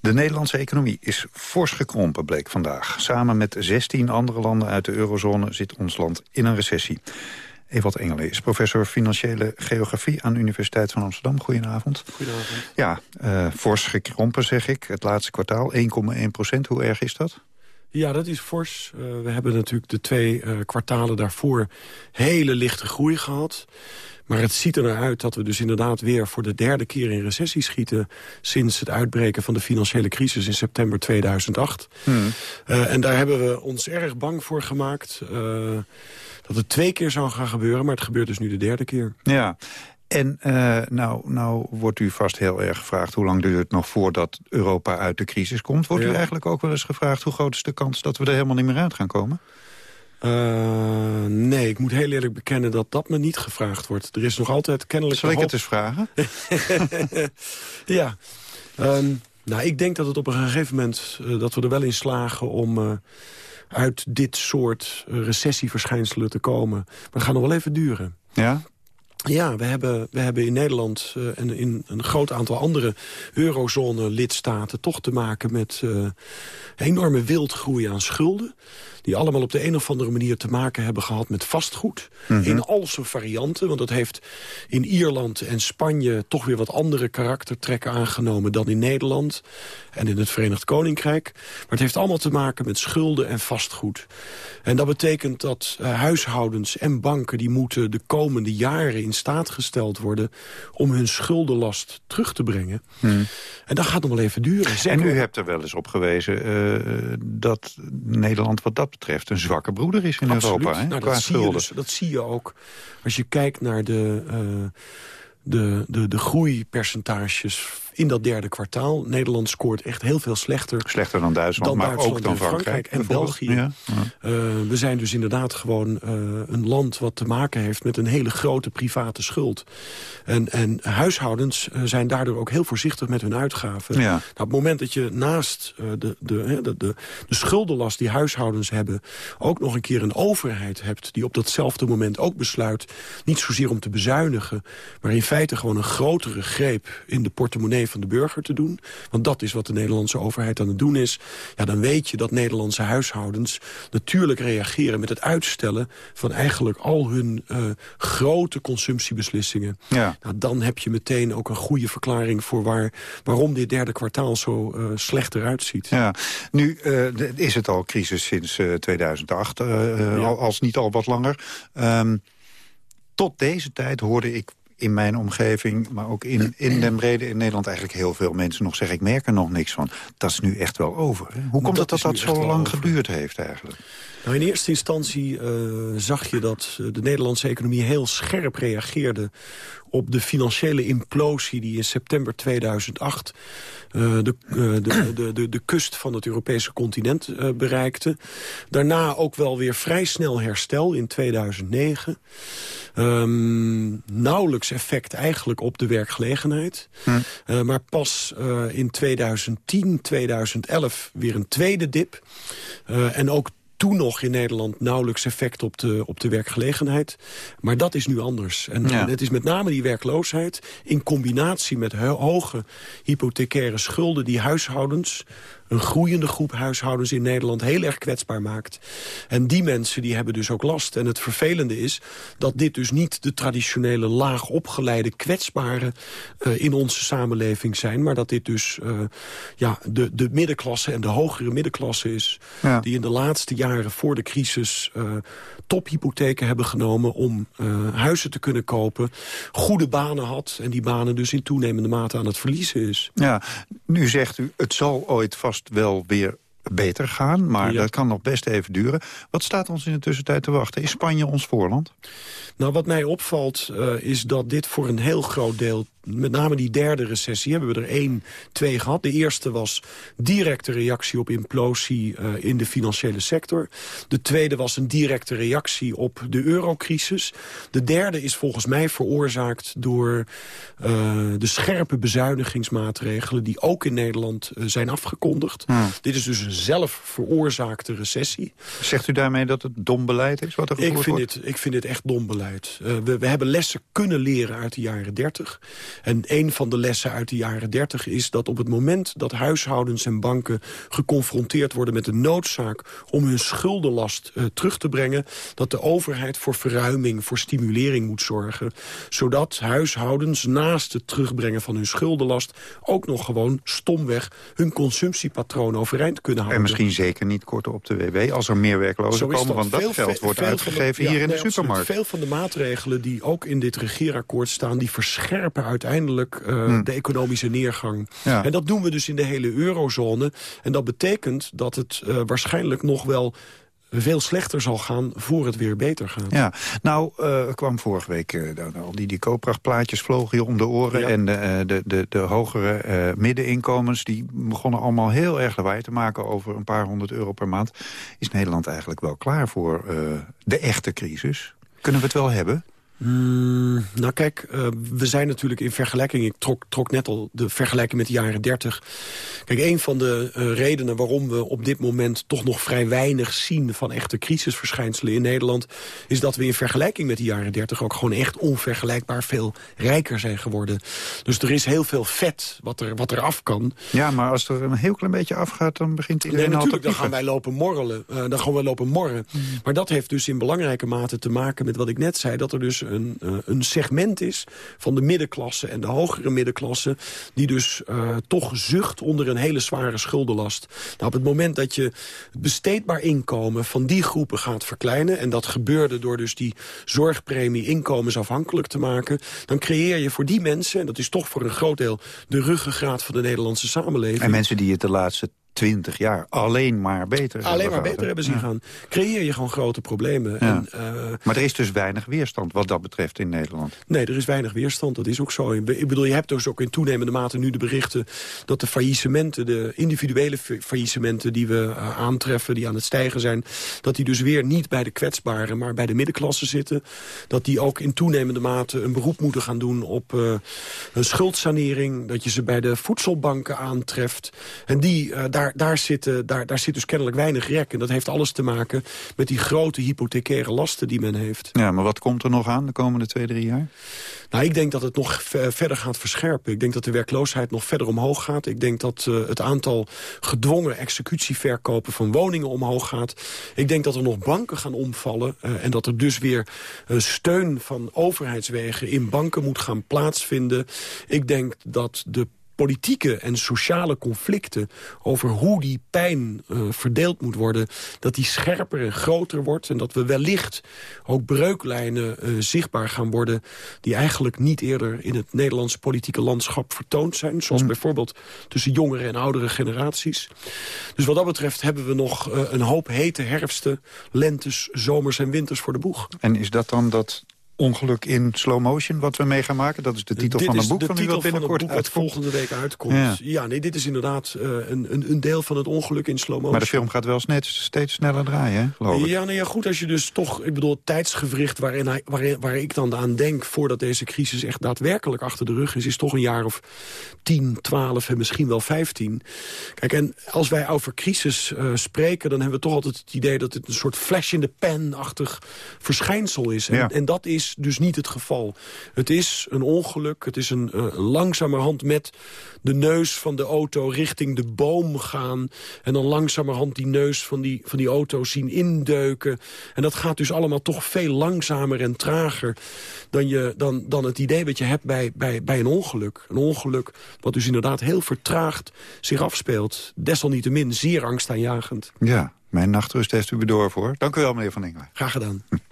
De Nederlandse economie is fors gekrompen, bleek vandaag. Samen met 16 andere landen uit de eurozone zit ons land in een recessie. Ewald Engelen is professor financiële geografie aan de Universiteit van Amsterdam. Goedenavond. Goedenavond. Ja, eh, fors gekrompen zeg ik. Het laatste kwartaal 1,1 procent. Hoe erg is dat? Ja, dat is fors. Eh, we hebben natuurlijk de twee eh, kwartalen daarvoor hele lichte groei gehad. Maar het ziet er naar uit dat we dus inderdaad weer voor de derde keer in recessie schieten... sinds het uitbreken van de financiële crisis in september 2008. Hmm. Uh, en daar hebben we ons erg bang voor gemaakt... Uh, dat het twee keer zou gaan gebeuren, maar het gebeurt dus nu de derde keer. Ja, en uh, nou, nou wordt u vast heel erg gevraagd... hoe lang duurt het nog voordat Europa uit de crisis komt? Wordt ja. u eigenlijk ook wel eens gevraagd... hoe groot is de kans dat we er helemaal niet meer uit gaan komen? Uh, nee, ik moet heel eerlijk bekennen dat dat me niet gevraagd wordt. Er is nog altijd kennelijk... Zal ik het eens vragen? ja. Um, nou, ik denk dat het op een gegeven moment... Uh, dat we er wel in slagen om uh, uit dit soort recessieverschijnselen te komen. Maar het gaat nog wel even duren. Ja? Ja, we hebben, we hebben in Nederland uh, en in een groot aantal andere eurozone-lidstaten... toch te maken met uh, enorme wildgroei aan schulden die allemaal op de een of andere manier te maken hebben gehad met vastgoed. Mm -hmm. In al zijn varianten, want dat heeft in Ierland en Spanje... toch weer wat andere karaktertrekken aangenomen dan in Nederland... en in het Verenigd Koninkrijk. Maar het heeft allemaal te maken met schulden en vastgoed. En dat betekent dat uh, huishoudens en banken... die moeten de komende jaren in staat gesteld worden... om hun schuldenlast terug te brengen. Mm. En dat gaat nog wel even duren. Zeker en u hebt er wel eens op gewezen uh, dat Nederland wat dat betreft een zwakke broeder is in Absoluut. Europa. Hè, nou, qua dat, zie je dus, dat zie je ook als je kijkt naar de, uh, de, de, de groeipercentages in dat derde kwartaal. Nederland scoort echt heel veel slechter. Slechter dan Duitsland, dan maar Duitsland ook dan Frankrijk. Frankrijk en België. Ja, ja. Uh, we zijn dus inderdaad gewoon uh, een land wat te maken heeft met een hele grote private schuld. En, en huishoudens uh, zijn daardoor ook heel voorzichtig met hun uitgaven. Ja. Nou, op het moment dat je naast de, de, de, de, de schuldenlast die huishoudens hebben... ook nog een keer een overheid hebt die op datzelfde moment ook besluit... niet zozeer om te bezuinigen, maar in feite gewoon een grotere greep in de portemonnee van de burger te doen. Want dat is wat de Nederlandse overheid aan het doen is. Ja, dan weet je dat Nederlandse huishoudens natuurlijk reageren met het uitstellen van eigenlijk al hun uh, grote consumptiebeslissingen. Ja. Nou, dan heb je meteen ook een goede verklaring voor waar, waarom dit derde kwartaal zo uh, slecht eruit ziet. Ja, nu uh, is het al crisis sinds 2008, ja. als niet al wat langer. Um, tot deze tijd hoorde ik in mijn omgeving, maar ook in, in den brede in Nederland... eigenlijk heel veel mensen nog zeggen, ik merk er nog niks van. Dat is nu echt wel over. Hè? Hoe komt dat het dat dat zo lang over. geduurd heeft eigenlijk? Nou, in eerste instantie uh, zag je dat de Nederlandse economie heel scherp reageerde op de financiële implosie die in september 2008 uh, de, uh, de, de, de, de kust van het Europese continent uh, bereikte. Daarna ook wel weer vrij snel herstel in 2009. Um, nauwelijks effect eigenlijk op de werkgelegenheid. Hm. maar pas in 2010, 2011 weer een tweede dip. en ook toen nog in Nederland nauwelijks effect op de, op de werkgelegenheid. Maar dat is nu anders. En, ja. en het is met name die werkloosheid in combinatie met hoge hypothecaire schulden... die huishoudens, een groeiende groep huishoudens in Nederland... heel erg kwetsbaar maakt. En die mensen die hebben dus ook last. En het vervelende is dat dit dus niet de traditionele laag opgeleide kwetsbaren... Uh, in onze samenleving zijn. Maar dat dit dus uh, ja, de, de middenklasse en de hogere middenklasse is... Ja. die in de laatste jaren voor de crisis uh, tophypotheken hebben genomen... om huizen te kunnen kopen, goede banen had... en die banen dus in toenemende mate aan het verliezen is. Ja, nu zegt u, het zal ooit vast wel weer beter gaan, maar Ja. dat kan nog best even duren. Wat staat ons in de tussentijd te wachten? Is Spanje ons voorland? Nou, wat mij opvalt uh, is dat dit voor een heel groot deel... met name die derde recessie hebben we er één, twee gehad. De eerste was directe reactie op implosie uh, in de financiële sector. De tweede was een directe reactie op de eurocrisis. De derde is volgens mij veroorzaakt door uh, de scherpe bezuinigingsmaatregelen... die ook in Nederland uh, zijn afgekondigd. Hmm. Dit is dus een zelf veroorzaakte recessie. Zegt u daarmee dat het dom beleid is wat er Ik gevoerd vind, wordt? dit, ik vind dit echt dom beleid. We, we hebben lessen kunnen leren uit de jaren 30. En een van de lessen uit de jaren 30 is dat op het moment dat huishoudens en banken geconfronteerd worden met de noodzaak om hun schuldenlast uh, terug te brengen, dat de overheid voor verruiming, voor stimulering moet zorgen. Zodat huishoudens naast het terugbrengen van hun schuldenlast ook nog gewoon stomweg hun consumptiepatroon overeind kunnen houden. En misschien zeker niet korter op de WW als er meer werklozen komen, want dat geld wordt uitgegeven hier in de supermarkt. Veel van de maatregelen die ook in dit regeerakkoord staan... die verscherpen uiteindelijk uh, hmm. de economische neergang. Ja. En dat doen we dus in de hele eurozone. En dat betekent dat het uh, waarschijnlijk nog wel veel slechter zal gaan voor het weer beter gaat. Ja, nou uh, kwam vorige week uh, al die, die koopprachtplaatjes vlogen hier om de oren... Ja. en de, de, de, de hogere uh, middeninkomens die begonnen allemaal heel erg lawaai te maken... over een paar honderd euro per maand. Is Nederland eigenlijk wel klaar voor de echte crisis? Kunnen we het wel hebben? Mm, nou kijk, uh, we zijn natuurlijk in vergelijking... ik trok, trok net al de vergelijking met de jaren 30. Kijk, een van de uh, redenen waarom we op dit moment... toch nog vrij weinig zien van echte crisisverschijnselen in Nederland... is dat we in vergelijking met de jaren 30 ook gewoon echt onvergelijkbaar veel rijker zijn geworden. Dus er is heel veel vet wat er, wat er af kan. Ja, maar als er een heel klein beetje afgaat, dan begint iedereen nee, natuurlijk, dan gaan wij lopen morrelen. Uh, dan gaan we lopen morren. Mm. Maar dat heeft dus in belangrijke mate te maken met wat ik net zei... dat er dus een, uh, een segment is van de middenklasse en de hogere middenklasse... die dus uh, toch zucht onder een hele zware schuldenlast. Nou, op het moment dat je het besteedbaar inkomen van die groepen gaat verkleinen... en dat gebeurde door dus die zorgpremie inkomensafhankelijk te maken... dan creëer je voor die mensen, en dat is toch voor een groot deel... de ruggengraat van de Nederlandse samenleving... En mensen die het de laatste 20 jaar alleen maar beter Alleen maar beter hebben zien ja. gaan. Creëer je gewoon grote problemen. Ja. En, uh, maar er is dus weinig weerstand wat dat betreft in Nederland. Nee, er is weinig weerstand. Dat is ook zo. Ik bedoel, je hebt dus ook in toenemende mate nu de berichten... dat de faillissementen, de individuele faillissementen die we uh, aantreffen... die aan het stijgen zijn, dat die dus weer niet bij de kwetsbaren... maar bij de middenklasse zitten. Dat die ook in toenemende mate een beroep moeten gaan doen op uh, een schuldsanering. Dat je ze bij de voedselbanken aantreft. En die daar daar, daar, zit, daar, daar zit dus kennelijk weinig rek. En dat heeft alles te maken met die grote hypothecaire lasten die men heeft. Ja, maar wat komt er nog aan de komende twee, drie jaar? Nou, ik denk dat het nog verder gaat verscherpen. Ik denk dat de werkloosheid nog verder omhoog gaat. Ik denk dat uh, het aantal gedwongen executieverkopen van woningen omhoog gaat. Ik denk dat er nog banken gaan omvallen. Uh, en dat er dus weer uh, steun van overheidswegen in banken moet gaan plaatsvinden. Ik denk dat de politieke en sociale conflicten... over hoe die pijn uh, verdeeld moet worden... dat die scherper en groter wordt... en dat we wellicht ook breuklijnen uh, zichtbaar gaan worden... die eigenlijk niet eerder in het Nederlandse politieke landschap vertoond zijn. Zoals mm. bijvoorbeeld tussen jongere en oudere generaties. Dus wat dat betreft hebben we nog uh, een hoop hete herfsten... lentes, zomers en winters voor de boeg. En is dat dan dat ongeluk in slow motion wat we mee gaan maken? Dat is de titel dit van een boek de van u wat binnenkort het volgende week uitkomt. Ja. ja, nee, dit is inderdaad uh, een, een, een deel van het ongeluk in slow motion. Maar de film gaat wel steeds, steeds sneller draaien, hè, geloof ik. Ja, nou ja, goed, als je dus toch, ik bedoel, het tijdsgewricht waarin hij, waarin, waar ik dan aan denk... voordat deze crisis echt daadwerkelijk achter de rug is... is toch een jaar of 10, 12 en misschien wel 15. Kijk, en als wij over crisis uh, spreken... dan hebben we toch altijd het idee dat het een soort flash in de pen-achtig verschijnsel is. En, Ja. en dat is dus niet het geval. Het is een ongeluk, het is een uh, langzamerhand met de neus van de auto richting de boom gaan... en dan langzamerhand die neus van die, van die auto zien indeuken. En dat gaat dus allemaal toch veel langzamer en trager... dan, je, dan, dan het idee wat je hebt bij, bij, bij een ongeluk. Een ongeluk wat dus inderdaad heel vertraagd zich afspeelt. Desalniettemin zeer angstaanjagend. Ja, mijn nachtrust heeft u bedorven, hoor. Dank u wel, meneer Van Engelen. Graag gedaan.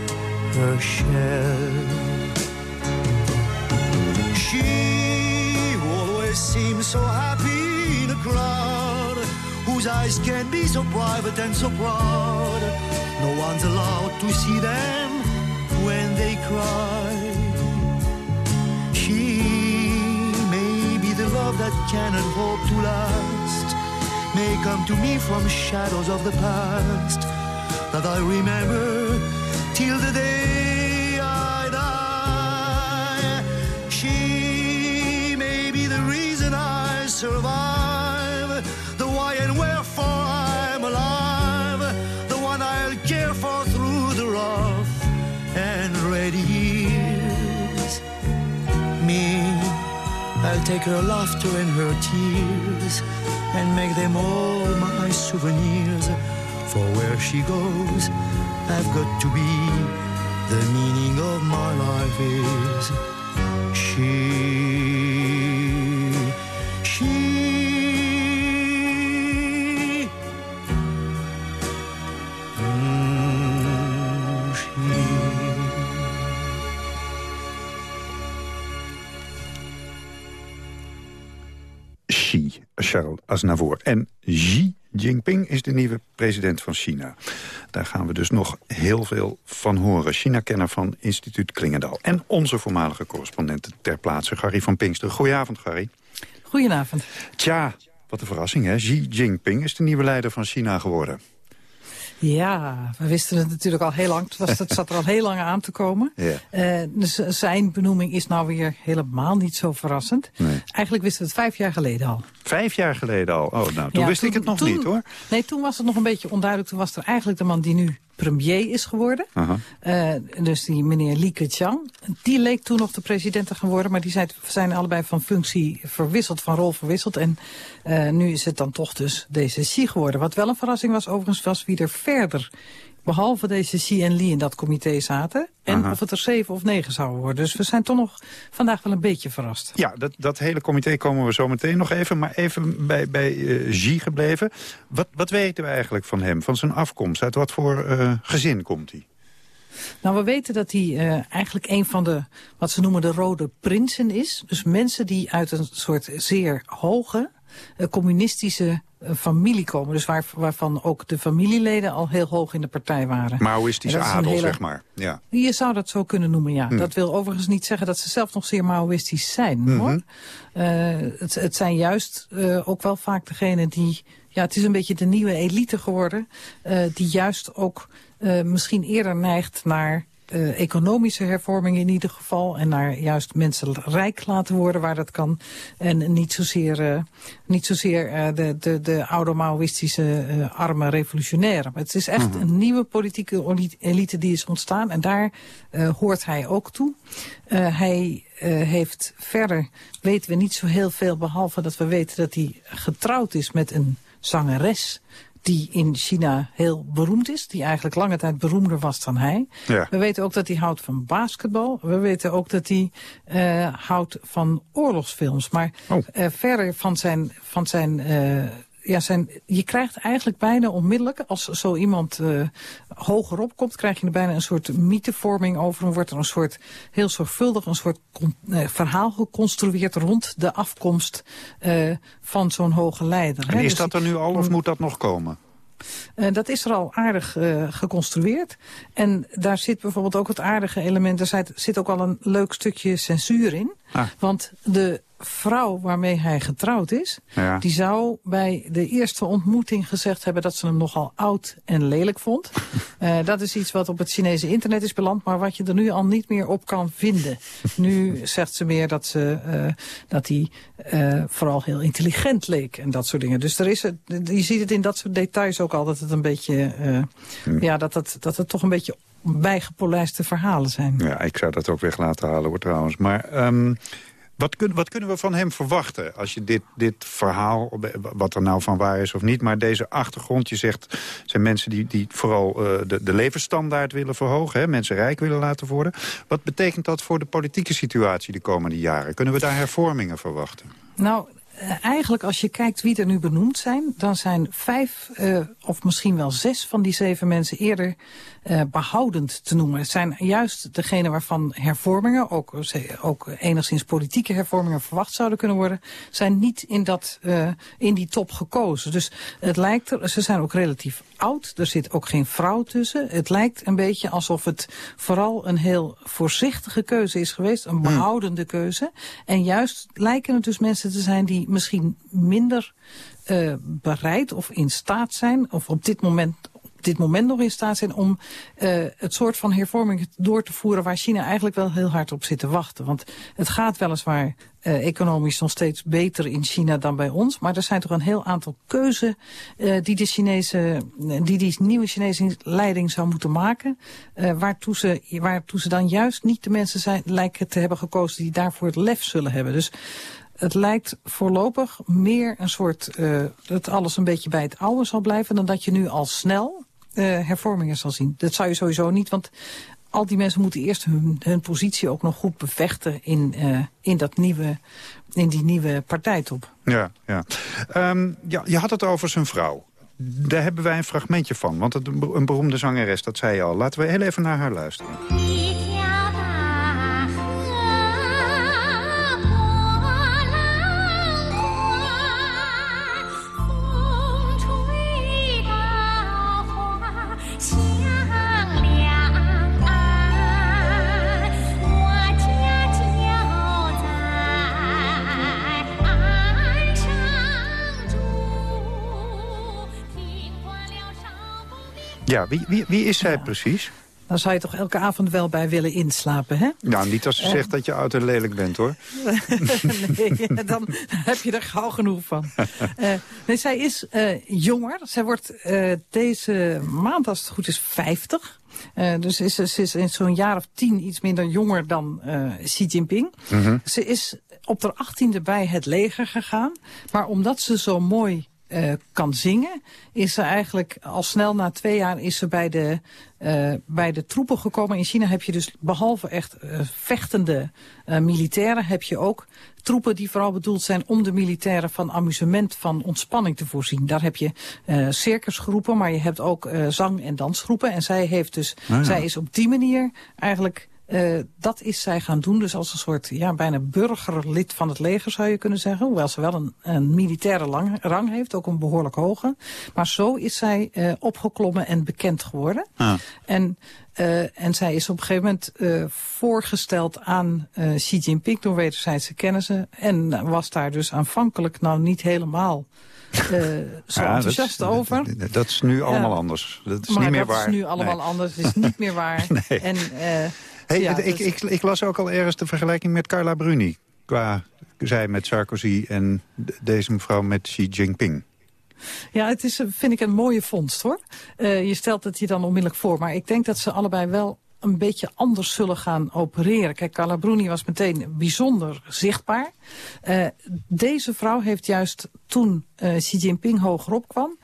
her shell. She always seems so happy in a crowd whose eyes can be so private and so proud. No one's allowed to see them when they cry. She may be the love that cannot hope to last, may come to me from shadows of the past that I remember till the day I die. She may be the reason I survive, the why and wherefore I'm alive, the one I'll care for through the rough and ready years. Me, I'll take her laughter and her tears and make them all my souvenirs. For where she goes, I've got to be. The meaning of my life is she. She. Mm, she. Xi, Charles Aznavour. En president van China. Daar gaan we dus nog heel veel van horen. China-kenner van instituut Klingendaal. En onze voormalige correspondent ter plaatse, Gary van Pinkster. Goedenavond, Gary. Goedenavond. Tja, wat een verrassing, hè? Xi Jinping is de nieuwe leider van China geworden. Ja, we wisten het natuurlijk al heel lang. Het, was, het zat er al heel lang aan te komen. Ja. Eh, dus zijn benoeming is nou weer helemaal niet zo verrassend. Nee. Eigenlijk wisten we het vijf jaar geleden al. Vijf jaar geleden al. Oh, nou, toen Ja, wist ik het nog toen- niet, hoor. Nee, toen was het nog een beetje onduidelijk. Toen was er eigenlijk de man die nu premier is geworden. Eh, dus die meneer Li Keqiang. Die leek toen nog de president te gaan worden. Maar die zijn, zijn allebei van functie verwisseld, van rol verwisseld. En eh, nu is het dan toch dus deze Xi geworden. Wat wel een verrassing was overigens, was wie er verder... behalve deze en Li in dat comité zaten. En Aha. of het er zeven of negen zouden worden. Dus we zijn toch nog vandaag wel een beetje verrast. Ja, dat, dat hele comité komen we zo meteen nog even. Maar even bij, bij Xi gebleven. Wat, wat weten we eigenlijk van hem, van zijn afkomst? Uit wat voor eh, gezin komt hij? Nou, we weten dat hij eh, eigenlijk een van de, wat ze noemen de rode prinsen is. Dus mensen die uit een soort zeer hoge communistische familie komen. Dus waar, waarvan ook de familieleden al heel hoog in de partij waren. Maoïstische adel, hele- zeg maar. Ja. Je zou dat zo kunnen noemen, ja. Hm. Dat wil overigens niet zeggen dat ze zelf nog zeer Maoïstisch zijn, Mhm. hoor. Eh, het, het zijn juist eh, ook wel vaak degenen die... Ja, het is een beetje de nieuwe elite geworden... eh, die juist ook misschien eerder neigt naar... eh, economische hervorming in ieder geval. En naar juist mensen rijk laten worden waar dat kan. En niet zozeer, eh, niet zozeer eh, de, de, de oude Maoïstische arme revolutionairen. Maar het is echt Mhm. een nieuwe politieke oli- elite die is ontstaan. En daar hoort hij ook toe. Hij heeft verder, weten we niet zo heel veel... behalve dat we weten dat hij getrouwd is met een zangeres die in China heel beroemd is. Die eigenlijk lange tijd beroemder was dan hij. Ja. We weten ook dat hij houdt van basketbal. We weten ook dat hij eh, houdt van oorlogsfilms. Maar eh, verder van zijn... Van zijn eh, ja, zijn, je krijgt eigenlijk bijna onmiddellijk, als zo iemand eh hogerop komt, krijg je er bijna een soort mythevorming over. Dan wordt er een soort, heel zorgvuldig, een soort eh, verhaal geconstrueerd rond de afkomst eh, van zo'n hoge leider. En hè. is Dus dat er nu al of moet dat nog komen? dat is er al aardig geconstrueerd. En daar zit bijvoorbeeld ook het aardige element. Er zit, zit ook al een leuk stukje censuur in. Ah. Want de vrouw waarmee hij getrouwd is... Ja. die zou bij de eerste ontmoeting gezegd hebben... dat ze hem nogal oud en lelijk vond. Eh, dat is iets wat op het Chinese internet is beland... maar wat je er nu al niet meer op kan vinden. Nu zegt ze meer dat, ze, eh, dat hij eh, vooral heel intelligent leek... en dat soort dingen. Dus er is, het- je ziet het in dat soort details ook al... dat het een beetje... eh, ja, dat het, dat het toch een beetje bijgepolijste verhalen zijn. Ja, ik zou dat ook weg laten halen hoor trouwens. Maar ehm, Wat, wat kunnen we van hem verwachten als je dit, dit verhaal, wat er nou van waar is of niet... maar deze achtergrond, je zegt, zijn mensen die, die vooral uh, de, de levensstandaard willen verhogen... Hè, mensen rijk willen laten worden. Wat betekent dat voor de politieke situatie de komende jaren? Kunnen we daar hervormingen verwachten? Nou, eigenlijk als je kijkt wie er nu benoemd zijn... dan zijn vijf uh, of misschien wel zes van die zeven mensen eerder uh, behoudend te noemen. Het zijn juist degene waarvan hervormingen, ook, ook enigszins politieke hervormingen verwacht zouden kunnen worden, zijn niet in, dat, uh, in die top gekozen. Dus het lijkt er, ze zijn ook relatief oud, er zit ook geen vrouw tussen. Het lijkt een beetje alsof het vooral een heel voorzichtige keuze is geweest, een behoudende keuze. En juist lijken het dus mensen te zijn die misschien minder uh, bereid of in staat zijn, of op dit moment dit moment nog in staat zijn om uh, het soort van hervorming door te voeren waar China eigenlijk wel heel hard op zit te wachten. Want het gaat weliswaar uh, economisch nog steeds beter in China dan bij ons. Maar er zijn toch een heel aantal keuzen die, de Chinese, die die nieuwe Chinese leiding zou moeten maken. Waartoe, ze, waartoe ze dan juist niet de mensen zijn, lijken te hebben gekozen die daarvoor het lef zullen hebben. Dus het lijkt voorlopig meer een soort, uh, dat alles een beetje bij het oude zal blijven... dan dat je nu al snel uh, hervormingen zal zien. Dat zou je sowieso niet, want al die mensen moeten eerst hun, hun positie ook nog goed bevechten in, uh, in, dat nieuwe, in die nieuwe partijtop. Ja, ja. Um, ja, je had het over zijn vrouw. Daar hebben wij een fragmentje van, want het, een beroemde zangeres, dat zei je al. Laten we heel even naar haar luisteren. Ja, wie, wie, wie is zij ja. precies? Dan zou je toch elke avond wel bij willen inslapen, hè? Nou, niet als ze uh, zegt dat je oud en lelijk bent, hoor. nee, dan heb je er gauw genoeg van. uh, nee, zij is uh, jonger. Zij wordt deze maand, als het goed is, 50. Uh, dus is, ze is in zo'n jaar of tien iets minder jonger dan uh, Xi Jinping. Mm -hmm. Ze is op de achttiende bij het leger gegaan. Maar omdat ze zo mooi uh, kan zingen, is ze eigenlijk al snel na twee jaar is ze bij de, uh, bij de troepen gekomen. In China heb je dus behalve echt uh, vechtende militairen, heb je ook troepen die vooral bedoeld zijn om de militairen van amusement, van ontspanning te voorzien. Daar heb je circusgroepen, maar je hebt ook zang- en dansgroepen. En zij heeft dus, ah, ja. zij is op die manier eigenlijk Uh, dat is zij gaan doen, dus als een soort ja, bijna burgerlid van het leger zou je kunnen zeggen. Hoewel ze wel een, een militaire lang, rang heeft, ook een behoorlijk hoge. Maar zo is zij uh, opgeklommen en bekend geworden. Ah. En, uh, en zij is op een gegeven moment uh, voorgesteld aan uh, Xi Jinping door wederzijdse kennissen. En was daar dus aanvankelijk nou niet helemaal... Zo ja, enthousiast dat, over. Dat, dat is nu allemaal anders. Dat is maar niet meer dat waar. is nu allemaal nee. anders. Is niet meer waar. nee. En, hey, ja, ik, dus... ik, ik, las ook al ergens de vergelijking met Carla Bruni. Qua zij met Sarkozy en deze mevrouw met Xi Jinping. Ja, het is, vind ik, een mooie vondst, hoor. Uh, je stelt het je dan onmiddellijk voor. Maar ik denk dat ze allebei wel een beetje anders zullen gaan opereren. Kijk, Carla Bruni was meteen bijzonder zichtbaar. Uh, deze vrouw heeft juist toen uh, Xi Jinping hogerop kwam...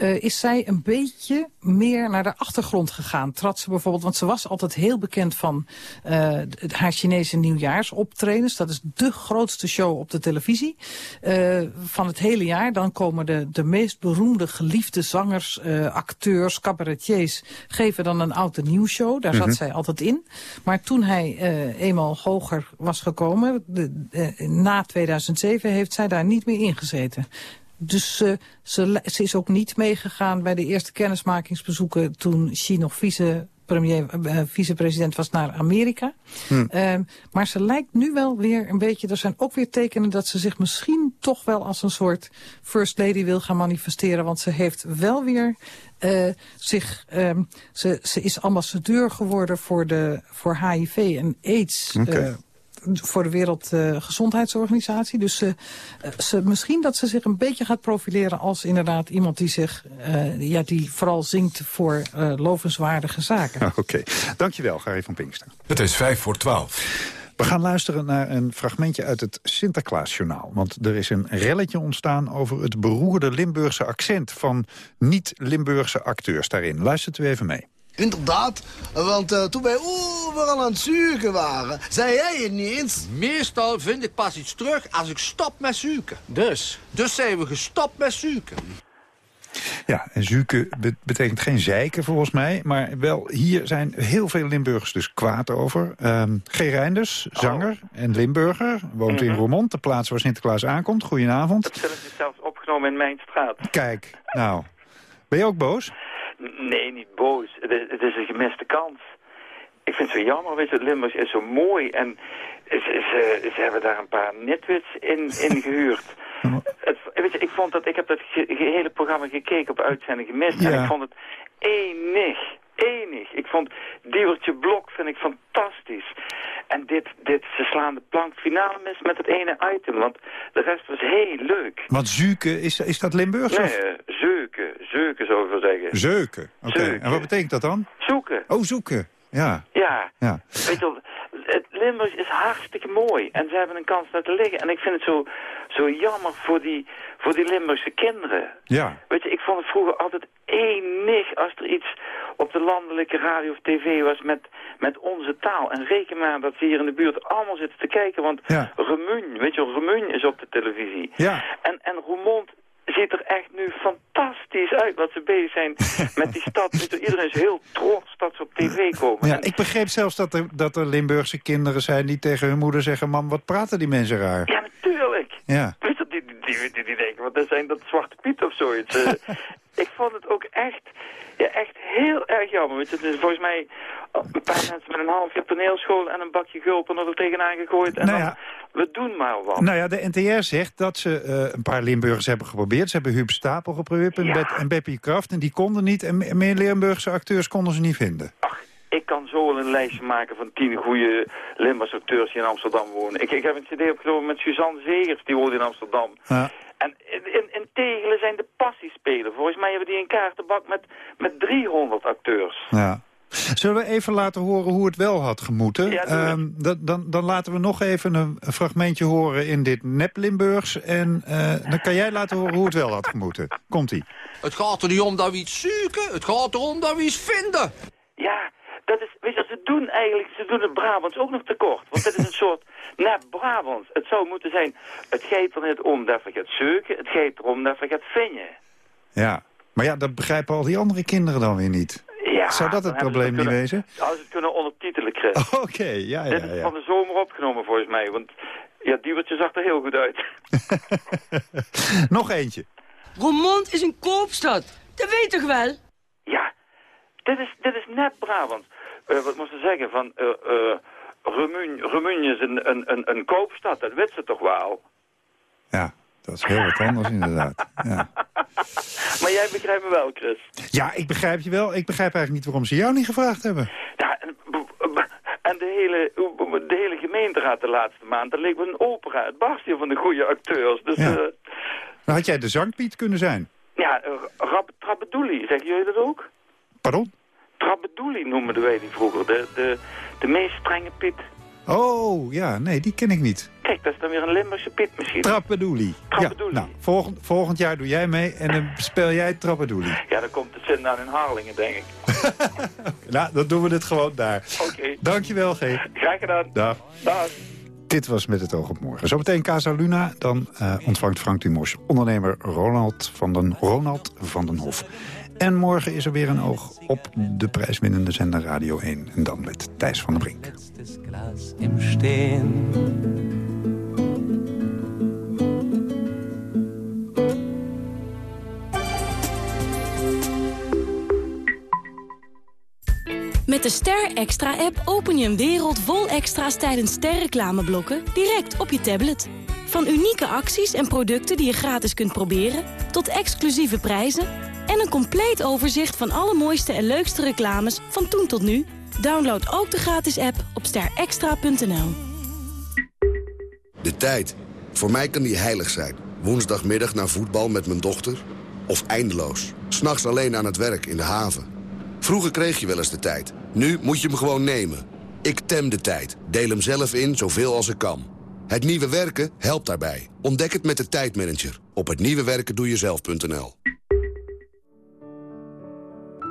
Uh, is zij een beetje meer naar de achtergrond gegaan. Trad ze bijvoorbeeld, want ze was altijd heel bekend van uh, haar Chinese nieuwjaarsoptredens. Dat is de grootste show op de televisie uh, van het hele jaar. Dan komen de, de meest beroemde, geliefde zangers, acteurs, cabaretiers... geven dan een oude nieuwsshow. Daar zat mm -hmm. zij altijd in. Maar toen hij eenmaal hoger was gekomen, de, na 2007, heeft zij daar niet meer in gezeten. Dus uh, ze, ze is ook niet meegegaan bij de eerste kennismakingsbezoeken toen Xi nog vice premier, uh, vicepresident was naar Amerika. Hmm. Uh, maar ze lijkt nu wel weer een beetje, er zijn ook weer tekenen dat ze zich misschien toch wel als een soort first lady wil gaan manifesteren. Want ze heeft wel weer uh, zich, um, ze, ze is ambassadeur geworden voor, de, voor HIV en AIDS. Okay. Voor de Wereldgezondheidsorganisatie. Uh, dus uh, ze, misschien dat ze zich een beetje gaat profileren als inderdaad iemand die zich, uh, ja, die vooral zingt voor lovenswaardige zaken. Oké, okay. dankjewel Gary van Pinkster. Het is vijf voor twaalf. We gaan luisteren naar een fragmentje uit het Sinterklaasjournaal. Want er is een relletje ontstaan over het beroerde Limburgse accent... van niet-Limburgse acteurs daarin. Luistert u even mee. Inderdaad, want eh, toen wij overal aan het zuigen waren, zei jij het niet eens. Meestal vind ik pas iets terug als ik stop met zoeken. Dus? Dus zijn we gestopt met zoeken. Ja, en zuiken be- betekent geen zeiken volgens mij. Maar wel, hier zijn heel veel Limburgers dus kwaad over. Ehm G. Reinders, zanger en Limburger, woont in Roermond, de plaats waar Sinterklaas aankomt. Goedenavond. Het film is zelfs opgenomen in mijn straat. Kijk, nou, ben je ook boos? Nee, niet boos. Het is, het is een gemiste kans. Ik vind het zo jammer, weet je, het Limburgs is zo mooi en ze, ze, ze hebben daar een paar nitwits in, in gehuurd. Het, weet je, ik vond dat, ik heb dat ge- hele programma gekeken op uitzending gemist en ik vond het enig, enig. Ik vond Diewertje Blok vind ik fantastisch. En dit, dit, ze slaan de plank finale mis met het ene item, want de rest was heel leuk. Want zuiken, is, is dat Limburgs? Nee, of? eh, zeuken, zeuken zou ik wel zeggen. Zeuken. Oké, en wat betekent dat dan? Zoeken. Oh, zoeken. Ja. Ja. ja. Weet je wel, het Limburg is hartstikke mooi. En ze hebben een kans naar te liggen. En ik vind het zo, zo jammer voor die, voor die Limburgse kinderen. Ja. Weet je, ik vond het vroeger altijd enig als er iets op de landelijke radio of tv was met, met onze taal. En reken maar dat ze hier in de buurt allemaal zitten te kijken. Want Ja. Remun, weet je Remun is op de televisie. Ja. En, en Roermond ziet er echt nu fantastisch uit wat ze bezig zijn met die stad. Iedereen is heel trots dat ze op tv komen. Ja, ik begreep zelfs dat er, dat er Limburgse kinderen zijn die tegen hun moeder zeggen... mam, wat praten die mensen raar? Ja, natuurlijk. Ja. Weet je, die, die, die, denken, wat dat zijn dat Zwarte Piet of zoiets. Eh, ik vond het ook echt, ja, echt heel erg jammer. Het is volgens mij een paar mensen met een half jaar toneelschool en een bakje gulpen er tegenaan gegooid. En Nou dan, we doen maar wat. Nou ja, de NTR zegt dat ze eh, een paar Limburgers hebben geprobeerd. Ze hebben Huub Stapel geprobeerd en, Beppie Kraft. En die konden niet. En me- meer Limburgse acteurs konden ze niet vinden. Ik kan zo wel een lijstje maken van tien goede Limburgse acteurs die in Amsterdam wonen. Ik, ik heb een cd opgenomen met Suzanne Zegers, die woont in Amsterdam. Ja. En in, in, Tegelen zijn de passiespelen. Volgens mij hebben die een kaartenbak met, met 300 acteurs. Ja. Zullen we even laten horen hoe het wel had gemoeten? Ja, Ehm, dan, dan, laten we nog even een, een fragmentje horen in dit nep-Limburgs. En eh, dan kan jij laten horen hoe het wel had gemoeten. Komt-ie. Het gaat er niet om dat we iets zoeken, het gaat erom dat we iets vinden. Ja, dat is, weet je, ze doen eigenlijk, ze doen het Brabants ook nog tekort. Want dit is een soort nep Brabants. Het zou moeten zijn, het gaat er niet om dat we gaat zoeken, het gaat erom dat we gaat vinden. Ja. Maar ja, dat begrijpen al die andere kinderen dan weer niet. Ja, Zou dat het probleem niet kunnen- wezen? Als ze het kunnen ondertitelen, Chris. Oké, ja, Dit ja, is ja. van de zomer opgenomen volgens mij, want ja, Diewertje zag er heel goed uit. Nog eentje. Roermond is een koopstad. Dat weet je toch wel? Ja, dit is, dit is net Brabant. Eh, wat moest ze zeggen? Van, eh eh Remun, Remun is een, een, een, een koopstad, dat weet ze toch wel? Ja, dat is heel wat anders inderdaad. Ja. Maar jij begrijpt me wel, Chris. ja, ik begrijp je wel. Ik begrijp eigenlijk niet waarom ze jou niet gevraagd hebben. Ja, en, de, hele, de hele gemeenteraad de laatste maand, dat leek wel een opera. Het barstje van de goede acteurs. Dus Ja. Dan had jij de zangpiet kunnen zijn. ja uh, Rab- Trabedouli, zeggen jullie dat ook? Pardon? Trabedouli noemden wij die vroeger. De, de, de meest strenge Piet. Oh, ja, nee, die ken ik niet. Kijk, dat is dan weer een Limburgse Piet misschien. Trappedoelie. Ja, nou, volgend, volgend jaar doe jij mee en dan speel jij Trappedoelie. Ja, dan komt de zin aan in Harlingen, denk ik. Nou, dan doen we het gewoon daar. Oké. Dankjewel, G. Graag gedaan. Dag. Dag. Dit was Met het oog op morgen. Zometeen Casa Luna, dan eh, ontvangt Frank Dumos ondernemer Ronald van den, Ronald van den Hof. En morgen is er weer een oog op de prijswinnende zender Radio 1. En dan met Thijs van der Brink. Met de Ster Extra-app open je een wereld vol extra's tijdens sterreclameblokken direct op je tablet. Van unieke acties en producten die je gratis kunt proberen, tot exclusieve prijzen en een compleet overzicht van alle mooiste en leukste reclames van toen tot nu. Download ook de gratis app op sterextra.nl. De tijd. Voor mij kan die heilig zijn. Woensdagmiddag naar voetbal met mijn dochter. Of eindeloos. S'nachts alleen aan het werk in de haven. Vroeger kreeg je wel eens de tijd. Nu moet je hem gewoon nemen. Ik tem de tijd, deel hem zelf in zoveel als ik kan. Het nieuwe werken helpt daarbij. Ontdek het met de tijdmanager op hetnieuwewerkendoejezelf.nl.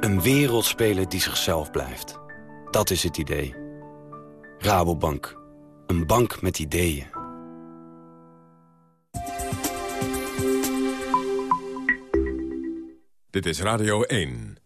Een wereldspeler die zichzelf blijft. Dat is het idee. Rabobank. Een bank met ideeën. Dit is Radio 1.